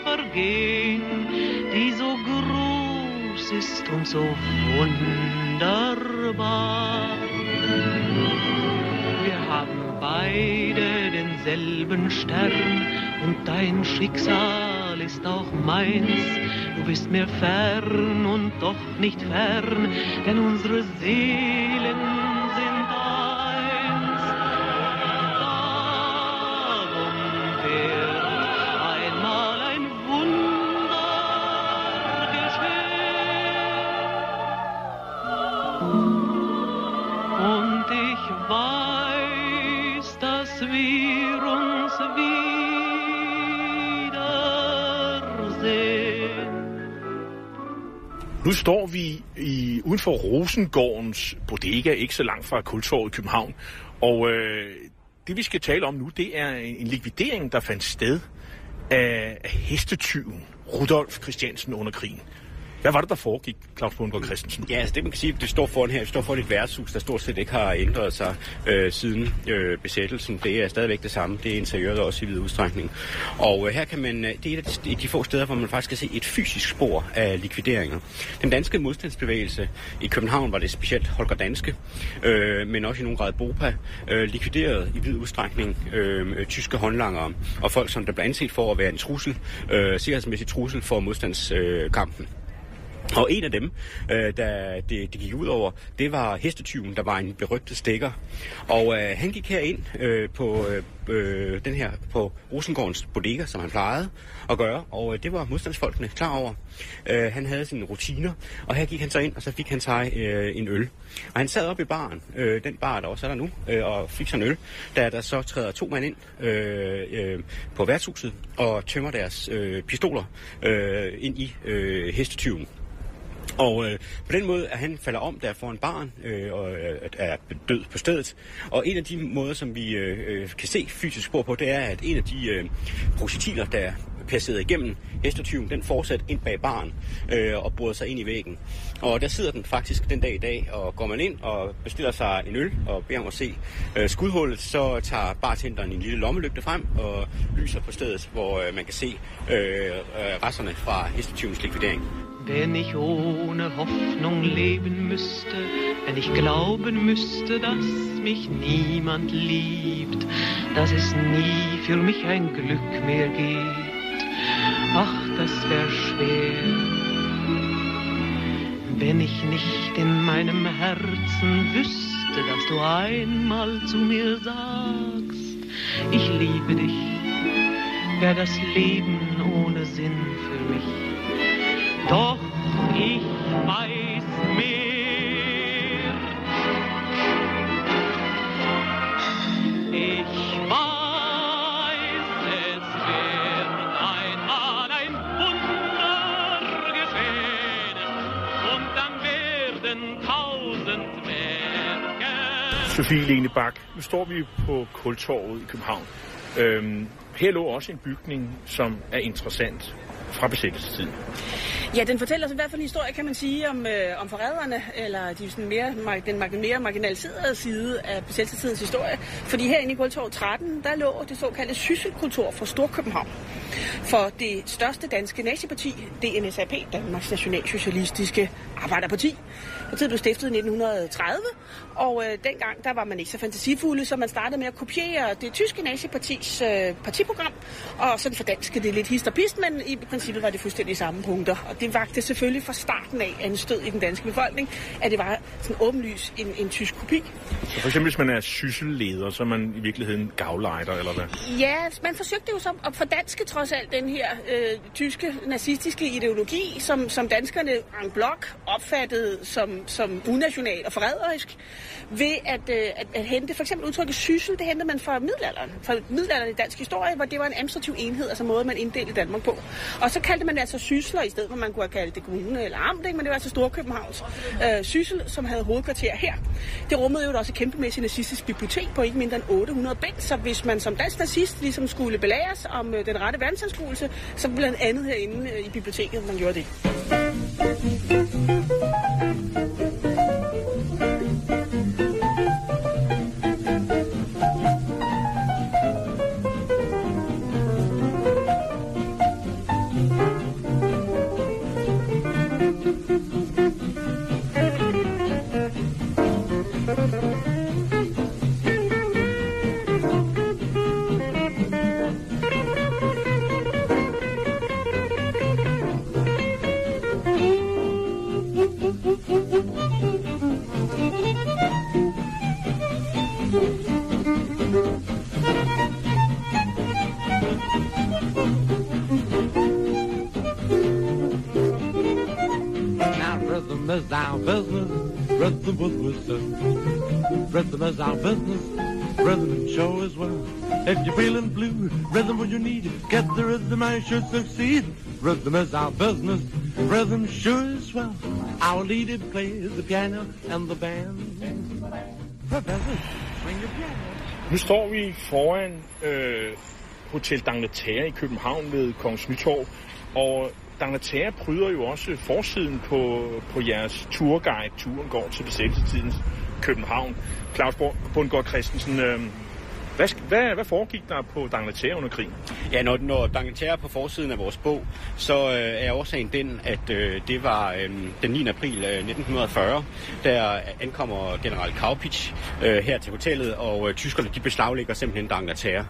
vergehen, die so groß ist und so wunderbar. Wir haben beide denselben Stern und dein Schicksal ist auch meins. Du bist mir fern und doch nicht fern, denn unsere Seelen Nu står vi i, uden for Rosengårdens bodega, ikke så langt fra Kultorvet i København. Og øh, det vi skal tale om nu, det er en, likvidering, der fandt sted af hestetyven Rudolf Christiansen under krigen. Hvad var det, der foregik, Claus Bundgaard Christensen? Ja, altså det man kan sige, det står foran her, det står foran et værtshus, der stort set ikke har ændret sig øh, siden øh, besættelsen. Det er stadigvæk det samme. Det er interiøret også i vid udstrækning. Og øh, her kan man, øh, det er et af de, de få steder, hvor man faktisk kan se et fysisk spor af likvideringer. Den danske modstandsbevægelse i København var det specielt Holger Danske, øh, men også i nogen grad Bopa, øh, likviderede i vid udstrækning øh, øh tyske håndlangere og folk, som der blev anset for at være en trussel, øh, sikkerhedsmæssig trussel for modstandskampen. Og en af dem, øh, der det, det gik ud over, det var hestetyven, der var en berygtet stikker. Og øh, han gik herind øh, på øh, øh, den her på Rosengårdens bodega, som han plejede at gøre. Og øh, det var modstandsfolkene klar over. Øh, han havde sine rutiner, og her gik han så ind, og så fik han sig øh, en øl. Og han sad op i baren, øh, den bar, der også er der nu, øh, og fik sig en øl, da der så træder to mænd ind øh, øh, på værtshuset og tømmer deres øh, pistoler øh, ind i øh, hestetyven. Og øh, på den måde, at han falder om der foran barn øh, og øh, er død på stedet. Og en af de måder, som vi øh, øh, kan se fysisk spor på, det er, at en af de øh, projektiler, der passeret igennem hestetyven, den fortsat ind bag barn øh, og bryder sig ind i væggen. Og der sidder den faktisk den dag i dag, og går man ind og bestiller sig en øl og beder om at se øh, skudhullet, så tager bartenderen en lille lommelygte frem og lyser på stedet, hvor øh, man kan se øh, øh resterne fra hestetyvens likvidering. Wenn ich ohne Hoffnung leben müsste, wenn ich glauben müsste, dass mich niemand liebt, dass es nie für mich ein Glück mehr gibt, ach, das wär schwer. Wenn ich nicht in meinem Herzen wüsste, dass du einmal zu mir sagst, ich liebe dich, wär das Leben ohne Sinn für mich. Doch ich weiß mehr. Ich weiß, es wird einmal ein Wunder geschehen und dann werden tausend Werke. Sofie Lene Bak, nu står vi på Kultorvet i København. Øhm, her lå også en bygning, som er interessant fra besættelsestiden. Ja, den fortæller så i hvert fald en historie, kan man sige, om, øh, om forræderne, eller de sådan mere, den mere marginaliserede side af besættelsestidens historie. Fordi herinde i Guldtorv 13, der lå det såkaldte sysselkultur for Storkøbenhavn. For det største danske naziparti, DNSAP, Danmarks Nationalsocialistiske Arbejderparti. Partiet blev stiftet i 1930, og øh, dengang der var man ikke så fantasifulde, så man startede med at kopiere det tyske nazipartis øh, partiprogram, og sådan fordanske det lidt hist og pist, men i princippet var det fuldstændig samme punkter. Og det vagte selvfølgelig fra starten af en stød i den danske befolkning, at det var sådan åbenlys en, en tysk kopi. Så for eksempel, hvis man er sysselleder, så er man i virkeligheden gavlejder, eller hvad? Ja, man forsøgte jo så at fordanske trods alt den her øh, tyske nazistiske ideologi, som, som danskerne en blok opfattede som, som unational og forræderisk, ved at, øh, at, at hente for eksempel udtrykket syssel, det hentede man fra middelalderen, fra middelalderen i dansk historie, hvor det var en administrativ enhed, altså måde, man inddelte Danmark på. Og så kaldte man det altså sysler, i stedet for man kunne have kaldt det kommune eller amt, ikke? men det var altså Storkøbenhavns øh, syssel, som havde hovedkvarter her. Det rummede jo også et kæmpemæssigt nazistisk bibliotek på ikke mindre end 800 bænk, så hvis man som dansk nazist ligesom skulle belæres om øh, den rette verdensanskuelse, så blandt andet herinde øh, i biblioteket, man gjorde det. Rhythm is our business, rhythm show as well. If you're feeling blue, rhythm what you need it. Get the rhythm and should succeed. Rhythm is our business, rhythm sure as well. Our leader plays the piano and the band. Professor, swing your piano. Nu står vi foran øh, Hotel d'Angleterre i København ved Kongens Nytorv, og D'Angleterre pryder jo også forsiden på, på jeres turguide. Turen går til besættelsestidens København. Claus Bundgaard Christensen, øh, hvad, hvad, hvad foregik der på D'Angleterre under krigen? Ja, når, når D'Angleterre er på forsiden af vores bog, så øh, er årsagen den, at øh, det var øh, den 9. april øh, 1940, der ankommer general Kaupitsch øh, her til hotellet, og øh, tyskerne de beslaglægger simpelthen D'Angleterre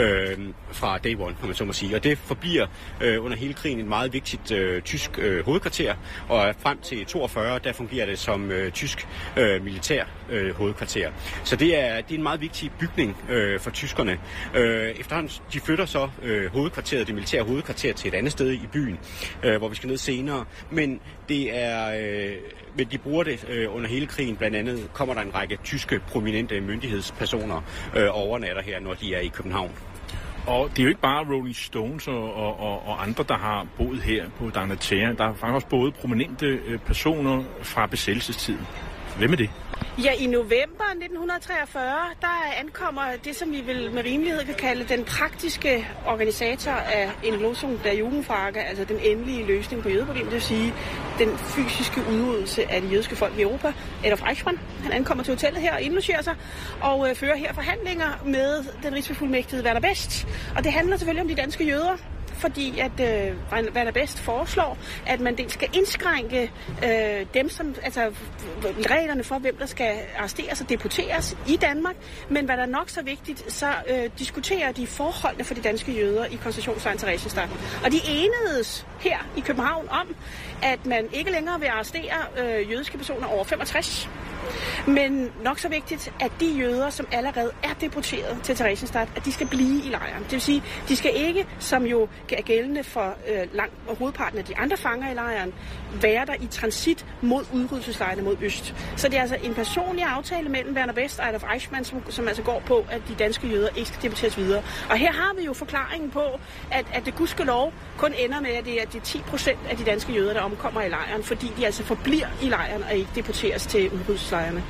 øh, fra day one, kan man så må sige. Og det forbliver øh, under hele krigen et meget vigtigt øh, tysk øh, hovedkvarter, og frem til 42, der fungerer det som øh, tysk øh, militær øh, hovedkvarter. Så det er, det er en meget vigtig bygning øh, Øh, for tyskerne. Øh, efterhånden, de flytter så øh, hovedkvarteret, det militære hovedkvarter til et andet sted i byen, øh, hvor vi skal ned senere. Men det er, øh, men de bruger det øh, under hele krigen. Blandt andet kommer der en række tyske prominente myndighedspersoner øh, overnatter her, når de er i København. Og det er jo ikke bare Rolling Stones og, og, og, og andre, der har boet her på D'Angleterre. Der er faktisk også både prominente øh, personer fra besættelsestiden. Hvem er det? Ja, i november 1943, der ankommer det, som vi vil med rimelighed kan kalde den praktiske organisator af en Losung der Jugendfrage, altså den endelige løsning på jødeproblemet, det vil sige den fysiske udryddelse af de jødiske folk i Europa. Adolf Eichmann, han ankommer til hotellet her og indlogerer sig og øh, fører her forhandlinger med den rigsbefuldmægtigede Werner Best. Og det handler selvfølgelig om de danske jøder, fordi at øh, der Best foreslår, at man dels skal indskrænke øh, dem, som, altså reglerne for, hvem der skal arresteres og deporteres i Danmark, men hvad der er nok så vigtigt, så øh, diskuterer de forholdene for de danske jøder i koncentrationslejren Theresienstadt. Og de enedes her i København om, at man ikke længere vil arrestere øh, jødiske personer over 65, men nok så vigtigt, at de jøder, som allerede er deporteret til Theresienstadt, at de skal blive i lejren. Det vil sige, de skal ikke, som jo er gældende for øh, langt og hovedparten af de andre fanger i lejren, være der i transit mod udryddelseslejrene mod øst. Så det er altså en personlig aftale mellem Werner West og Adolf Eichmann, som, som altså går på, at de danske jøder ikke skal deporteres videre. Og her har vi jo forklaringen på, at, at det gudskelov kun ender med, at det er de 10 procent af de danske jøder, der omkommer i lejren, fordi de altså forbliver i lejren og ikke deporteres til udryddelseslejrene.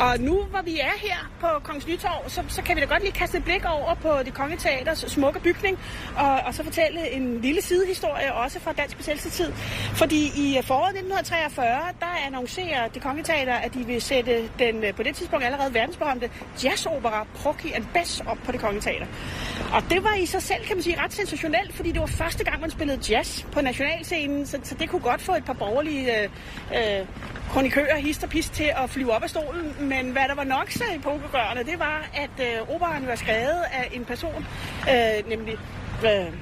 Og nu hvor vi er her på Kongens Nytorv, så, så kan vi da godt lige kaste et blik over på det kongelige teaters smukke bygning, og, og så fortælle en lille sidehistorie også fra dansk besættelsestid. Fordi i foråret 1943, der annoncerer det kongelige teater, at de vil sætte den øh, på det tidspunkt allerede verdensberømte jazzopera Porky and Bess op på det kongelige teater. Og det var i sig selv, kan man sige, ret sensationelt, fordi det var første gang, man spillede jazz på nationalscenen, så, så det kunne godt få et par borgerlige øh, øh, kronikører hist og pist til at flyve op af stolen, men hvad der var nok så epokegørende, det var, at øh, operaen var skrevet af en person, øh, nemlig... Øh,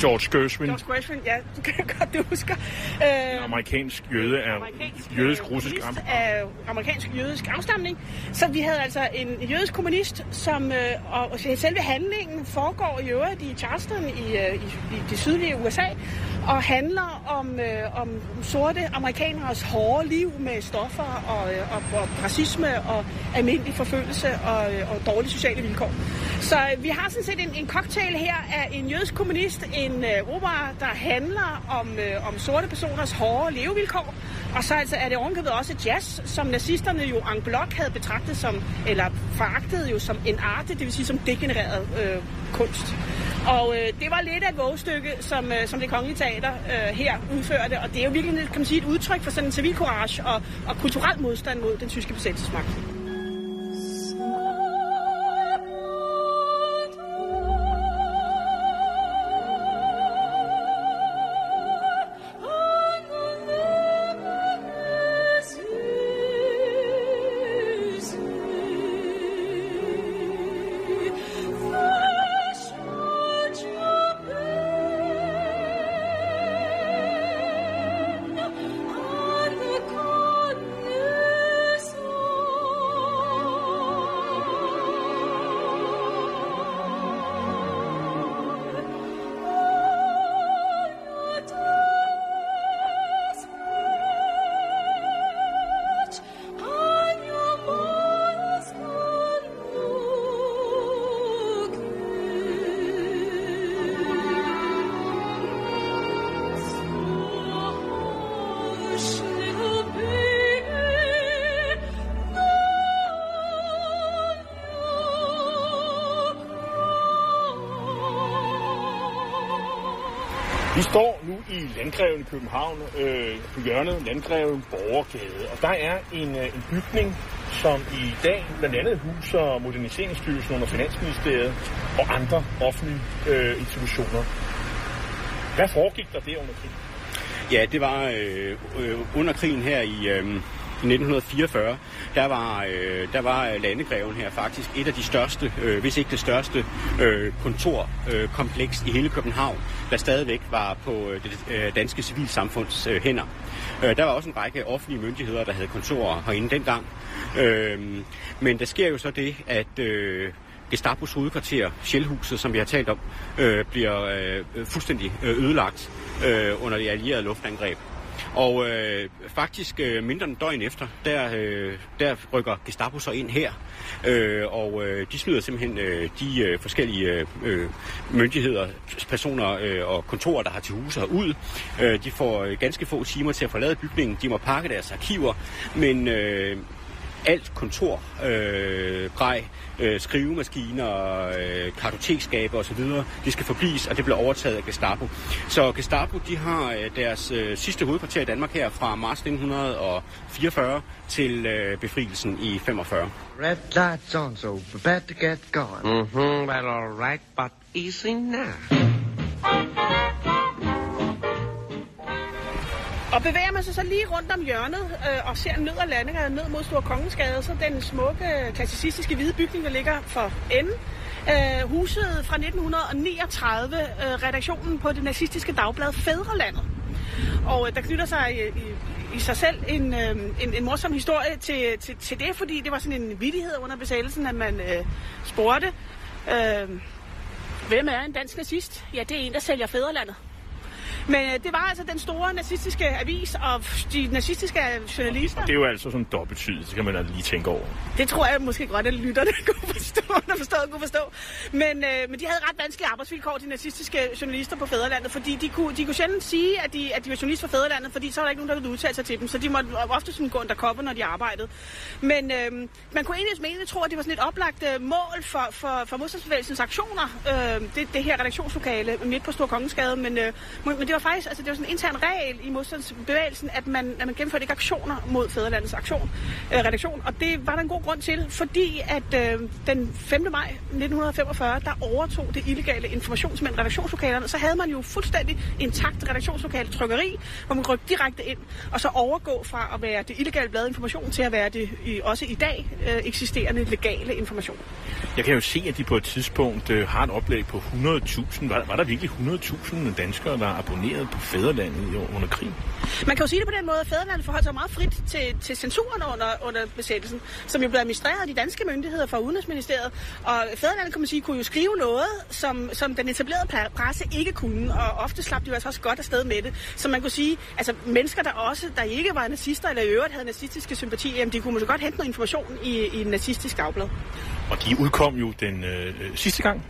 George Gershwin, George Gershwin, ja, du kan <laughs> godt du husker. en Øh, amerikansk jøde af jødisk-russisk kommunist af amerikansk jødisk afstamning. Så vi havde altså en jødisk kommunist, som øh, og og selve handlingen foregår i øvrigt i Charleston i, øh, i, i det sydlige USA, og handler om, øh, om sorte amerikaneres hårde liv med stoffer og, øh, og, og racisme og almindelig forfølgelse og, øh, og dårlige sociale vilkår. Så øh, vi har sådan set en, en cocktail her af en jødisk kommunist, en øh, opera, der handler om, øh, om sorte personers hårde levevilkår, og så altså er det ovenkøbet også jazz, som nazisterne jo en bloc havde betragtet som, eller foragtet jo som en arte, det vil sige som degenereret øh, kunst. Og øh, det var lidt af et vågestykke, som, øh, som det kongelige teater øh, her udførte, og det er jo virkelig kan man sige, et udtryk for sådan en civilcourage og, og kulturel modstand mod den tyske besættelsesmagt. Vi står nu i Landgreven i København, øh, på hjørnet Landgreven Borgergade, og der er en, øh, en bygning, som i dag blandt andet huser Moderniseringsstyrelsen under Finansministeriet og andre offentlige øh, institutioner. Hvad foregik der der under krigen? Ja, det var øh, øh, under krigen her i, øh, i 1944, der var, øh, der var øh, Landegreven her faktisk et af de største, øh, hvis ikke det største, øh, kontorkompleks øh, i hele København, der stadigvæk var på øh, det øh, danske civilsamfunds øh, hænder. Der var også en række offentlige myndigheder, der havde kontorer herinde dengang. Men der sker jo så det, at... Gestapos hovedkvarter, Sjælhuset, som vi har talt om, bliver fuldstændig ødelagt under de allierede luftangreb. Og øh, faktisk øh, mindre end døgn efter, der, øh, der rykker Gestapo så ind her. Øh, og øh, de smider simpelthen øh, de øh, forskellige øh, øh myndigheder, personer øh, og kontorer, der har til huse ud. Øh, de får øh, ganske få timer til at forlade bygningen. De må pakke deres arkiver, men... Øh, alt kontor, øh, grej, øh, skrivemaskiner, øh, kartotekskaber osv., de skal forblives, og det bliver overtaget af Gestapo. Så Gestapo, de har øh, deres øh, sidste hovedkvarter i Danmark her fra marts 1944 til øh, befrielsen i 45. Red lights on, so prepare to get going. Mm-hmm, well, all right, but easy now. Og bevæger man sig så lige rundt om hjørnet øh, og ser ned ad Landegade, ned mod Store Kongensgade, så den smukke, øh, klassicistiske hvide bygning, der ligger for enden. Øh, huset fra 1939, øh, redaktionen på det nazistiske dagblad Fædrelandet. Og øh, der knytter sig i, i, i sig selv en, øh, en, en morsom historie til, til, til det, fordi det var sådan en vidighed under besættelsen, at man øh, spurgte, øh, hvem er en dansk nazist? Ja, det er en, der sælger Fædrelandet. Men øh, det var altså den store nazistiske avis og de nazistiske journalister. Det er jo altså sådan dobbelttydigt, det kan man altså lige tænke over. Det tror jeg måske godt, at lytterne <laughs> kunne forstå, der forstå, kunne forstå. Men, øh, men de havde ret vanskelige arbejdsvilkår, de nazistiske journalister på Fæderlandet, fordi de kunne, de kunne sjældent sige, at de, at de var journalister for Fæderlandet, fordi så var der ikke nogen, der ville udtale sig til dem, så de måtte ofte sådan gå undercover, når de arbejdede. Men øh, man kunne egentlig, egentlig tro, at det var sådan et oplagt øh, mål for, for, for modstandsbevægelsens aktioner, øh, det, det her redaktionslokale midt på Stor Kongensgade, men, øh, men det var faktisk altså, det var sådan en intern regel i modstandsbevægelsen, at man, at man gennemførte ikke aktioner mod Fæderlandets aktion, øh, redaktion, og det var der en god grund til, fordi at øh, den 5. maj 1945, der overtog det illegale informationsmænd redaktionslokalerne, så havde man jo fuldstændig intakt redaktionslokale trykkeri, hvor man rykkede direkte ind, og så overgå fra at være det illegale blad information til at være det i, også i dag øh, eksisterende legale information. Jeg kan jo se, at de på et tidspunkt øh, har et oplæg på 100.000. Var, var der virkelig 100.000 danskere, der abonnerede på fædrelandet under krigen? Man kan jo sige det på den måde, at fædrelandet forholdt sig meget frit til, til censuren under, under besættelsen, som jo blev administreret af de danske myndigheder fra Udenrigsministeriet. Og fædrelandet, kan man sige, kunne jo skrive noget, som, som den etablerede presse ikke kunne, og ofte slap de jo altså også godt afsted med det. Så man kunne sige, altså mennesker, der også, der ikke var nazister eller i øvrigt havde nazistiske sympatier, jamen, de kunne måske godt hente noget information i, i en nazistisk dagblad. Og de udkom jo den øh, sidste gang?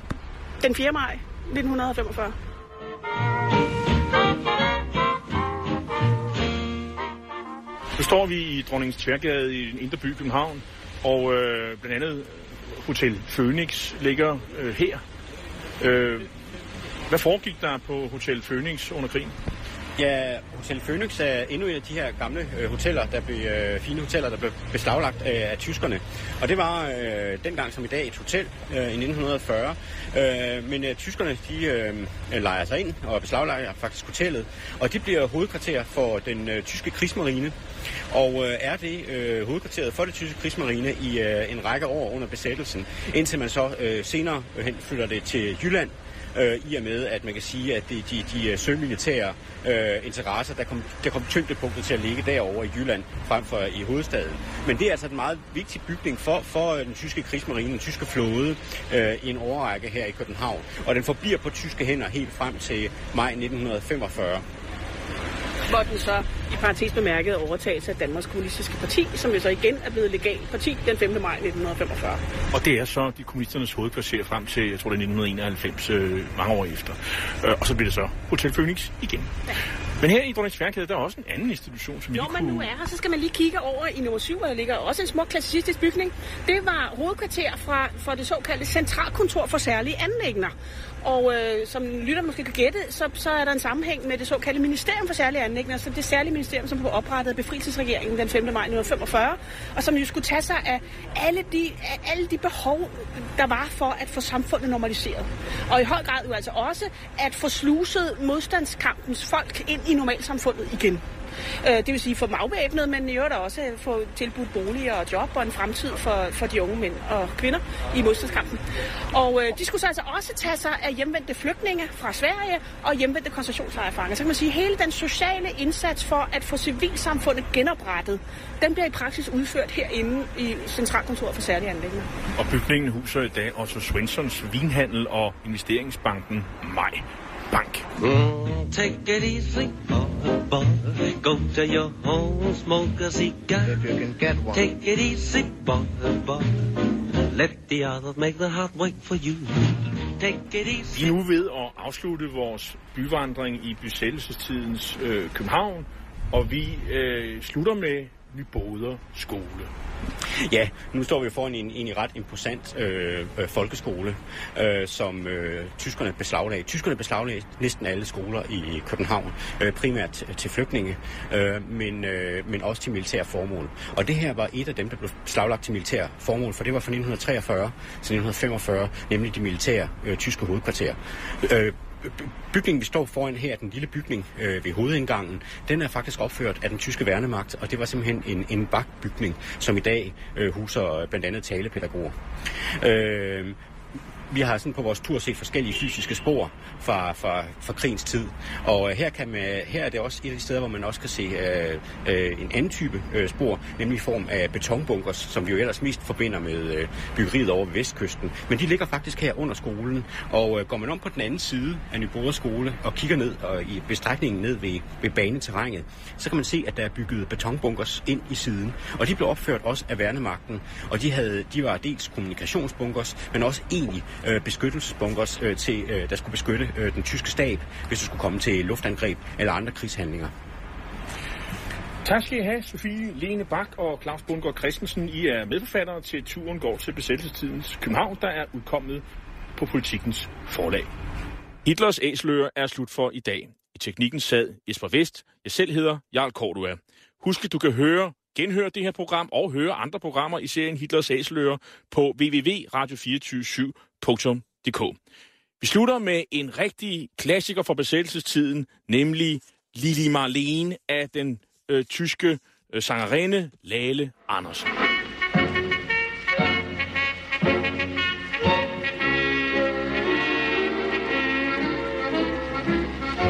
Den 4. maj 1945. Nu står vi i Dronningens Tværgade i den indre by København, og øh, blandt andet Hotel Phoenix ligger øh, her. Øh, hvad foregik der på Hotel Phoenix under krigen? Ja, Hotel Phoenix er endnu et af de her gamle øh, hoteller, der blev, øh, fine hoteller, der blev beslaglagt øh, af tyskerne. Og det var øh, dengang som i dag et hotel øh, i 1940. Øh, men øh, tyskerne, de øh, lejer sig ind og beslaglægger faktisk hotellet. Og det bliver hovedkvarter for den øh, tyske krigsmarine. Og øh, er det øh, hovedkvarteret for det tyske krigsmarine i øh, en række år under besættelsen, indtil man så øh, senere hen flytter det til Jylland, øh, i og med, at man kan sige, at de, de, de øh, sømilitære øh, interesser, der kom, der kom tyngdepunktet til at ligge derovre i Jylland, frem for i hovedstaden. Men det er altså en meget vigtig bygning for, for øh, den tyske krigsmarine, den tyske flåde, øh, i en overrække her i København. Og den forbliver på tyske hænder helt frem til maj 1945 hvor den så i parentes bemærket overtagelse af Danmarks Kommunistiske Parti, som jo så igen er blevet legalt parti den 5. maj 1945. Og det er så de kommunisternes hovedkvarter frem til, jeg tror det er 1991, øh, mange år efter. Øh, og så bliver det så Hotel Phoenix igen. Ja. Men her i Dronningens Færkæde, der er også en anden institution, som jo, men kunne... nu er her, så skal man lige kigge over i nummer 7, hvor der ligger også en smuk klassicistisk bygning. Det var hovedkvarter fra, for det såkaldte Centralkontor for Særlige Anlægner. Og øh, som lytter måske kan gætte, så, så er der en sammenhæng med det såkaldte Ministerium for Særlige Anlægner, så det særlige ministerium, som blev oprettet af befrielsesregeringen den 5. maj 1945, og som jo skulle tage sig af alle de, af alle de behov, der var for at få samfundet normaliseret. Og i høj grad jo altså også at få sluset modstandskampens folk ind i normalsamfundet igen. Øh, Det vil sige for magvæbnet, men i øvrigt også øh, få tilbudt boliger og job og en fremtid for, for de unge mænd og kvinder i modstandskampen. Og øh, de skulle så altså også tage sig af hjemvendte flygtninge fra Sverige og hjemvendte koncentrationslejrfanger. Så kan man sige, at hele den sociale indsats for at få civilsamfundet genoprettet, den bliver i praksis udført herinde i Centralkontoret for Særlige Anlægninger. Og bygningen huser i dag Otto Swensons vinhandel og investeringsbanken Maj Bank. Mm, take it easy, boy. Go to your home, smoke a cigar. If you can get one. Take it easy, boy. Let the others make the hard work for you. Take it easy. Vi er nu ved at afslutte vores byvandring i besættelsestidens øh, København, og vi øh, slutter med Nyboder skole. Ja, nu står vi foran en egentlig ret imposant øh, øh, folkeskole, øh, som øh, tyskerne beslaglagde. Tyskerne beslaglagde næsten alle skoler i København, øh, primært til flygtninge, øh, men, øh, men også til militære formål. Og det her var et af dem, der blev beslaglagt til militære formål, for det var fra 1943 til 1945, nemlig de militære øh, tyske hovedkvarterer. Øh, bygningen, vi står foran her, den lille bygning øh, ved hovedindgangen, den er faktisk opført af den tyske værnemagt, og det var simpelthen en, en vagtbygning, som i dag øh, huser øh, blandt andet talepædagoger. Øh, vi har sådan på vores tur set forskellige fysiske spor fra, fra, fra krigens tid. Og øh, her, kan man, her er det også et af de steder, hvor man også kan se øh, øh, en anden type øh, spor, nemlig i form af betonbunkers, som vi jo ellers mest forbinder med øh, byggeriet over ved vestkysten. Men de ligger faktisk her under skolen, og øh, går man om på den anden side af Nyboder skole og kigger ned og i bestrækningen ned ved, ved baneterrænet, så kan man se, at der er bygget betonbunkers ind i siden. Og de blev opført også af værnemagten, og de, havde, de var dels kommunikationsbunkers, men også egentlig øh, beskyttelsesbunkers, øh, til, øh, der skulle beskytte øh, den tyske stab, hvis der skulle komme til luftangreb eller andre krigshandlinger. Tak skal I have, Sofie Lene Bak og Claus Bundgaard Christensen. I er medforfattere til Turen går til besættelsestidens København, der er udkommet på politikens forlag. Hitlers æsler er slut for i dag. I teknikken sad Jesper Vest. Jeg selv hedder Jarl Cordua. Husk, at du kan høre, genhøre det her program og høre andre programmer i serien Hitlers æsler på www.radio247.dk. Vi slutter med en rigtig klassiker fra besættelsestiden, nemlig Lili Marlene af den øh, tyske øh, sangerinde Lale Andersen.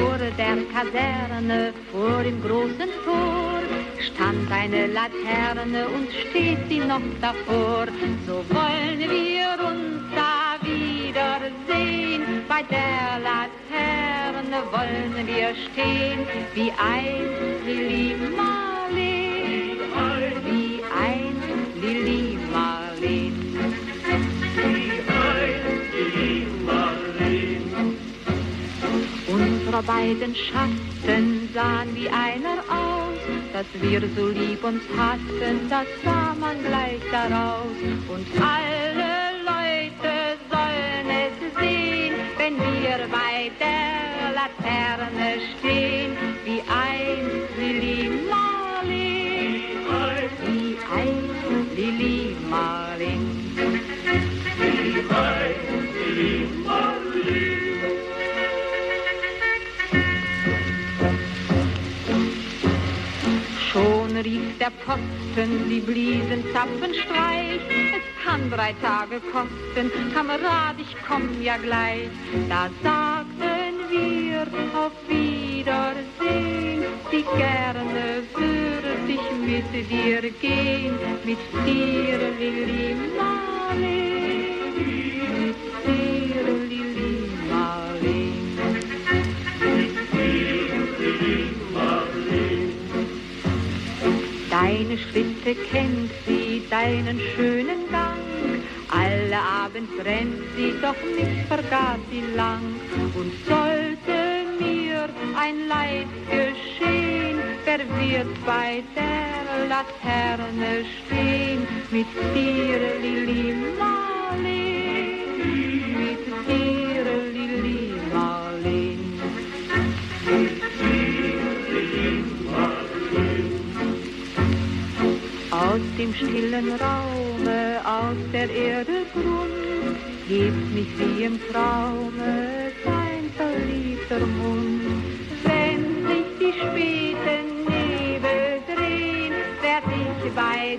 Vor der Kaserne, vor dem großen Tor, stand eine Laterne und steht sie noch davor. So wollen wir uns da wiedersehen. Bei der Laterne wollen wir stehen, wie einst Lili Marleen, wie einst Lili Marleen. Unsere beiden Schatten sahen wie einer aus, dass wir so lieb uns hatten, das sah man gleich daraus. Und alle Leute sollen sehen, wenn wir bei der Laterne stehen, wie einst Lili Marleen, wie einst Lili Marleen. Schon rief der Posten, sie bliesen Zapfenstreich. Es kann drei Tage kosten, Kamerad, ich komm ja gleich. Da sagten wir auf Wiedersehen, wie gerne würde ich mit dir gehen, mit dir, Lili Marleen, mit dir, Deine Schritte kennt sie, deinen schönen Gang. Alle Abend brennt sie, doch mich vergaß sie lang. Und sollte mir ein Leid geschehen, wer wird bei der Laterne stehen? Mit dir, Lili Marleen, im stillen Raume aus der Erde Grund, hebt mich wie im Traume sein verliebter Mund. Wenn sich die späten Nebel drehen, werd ich bei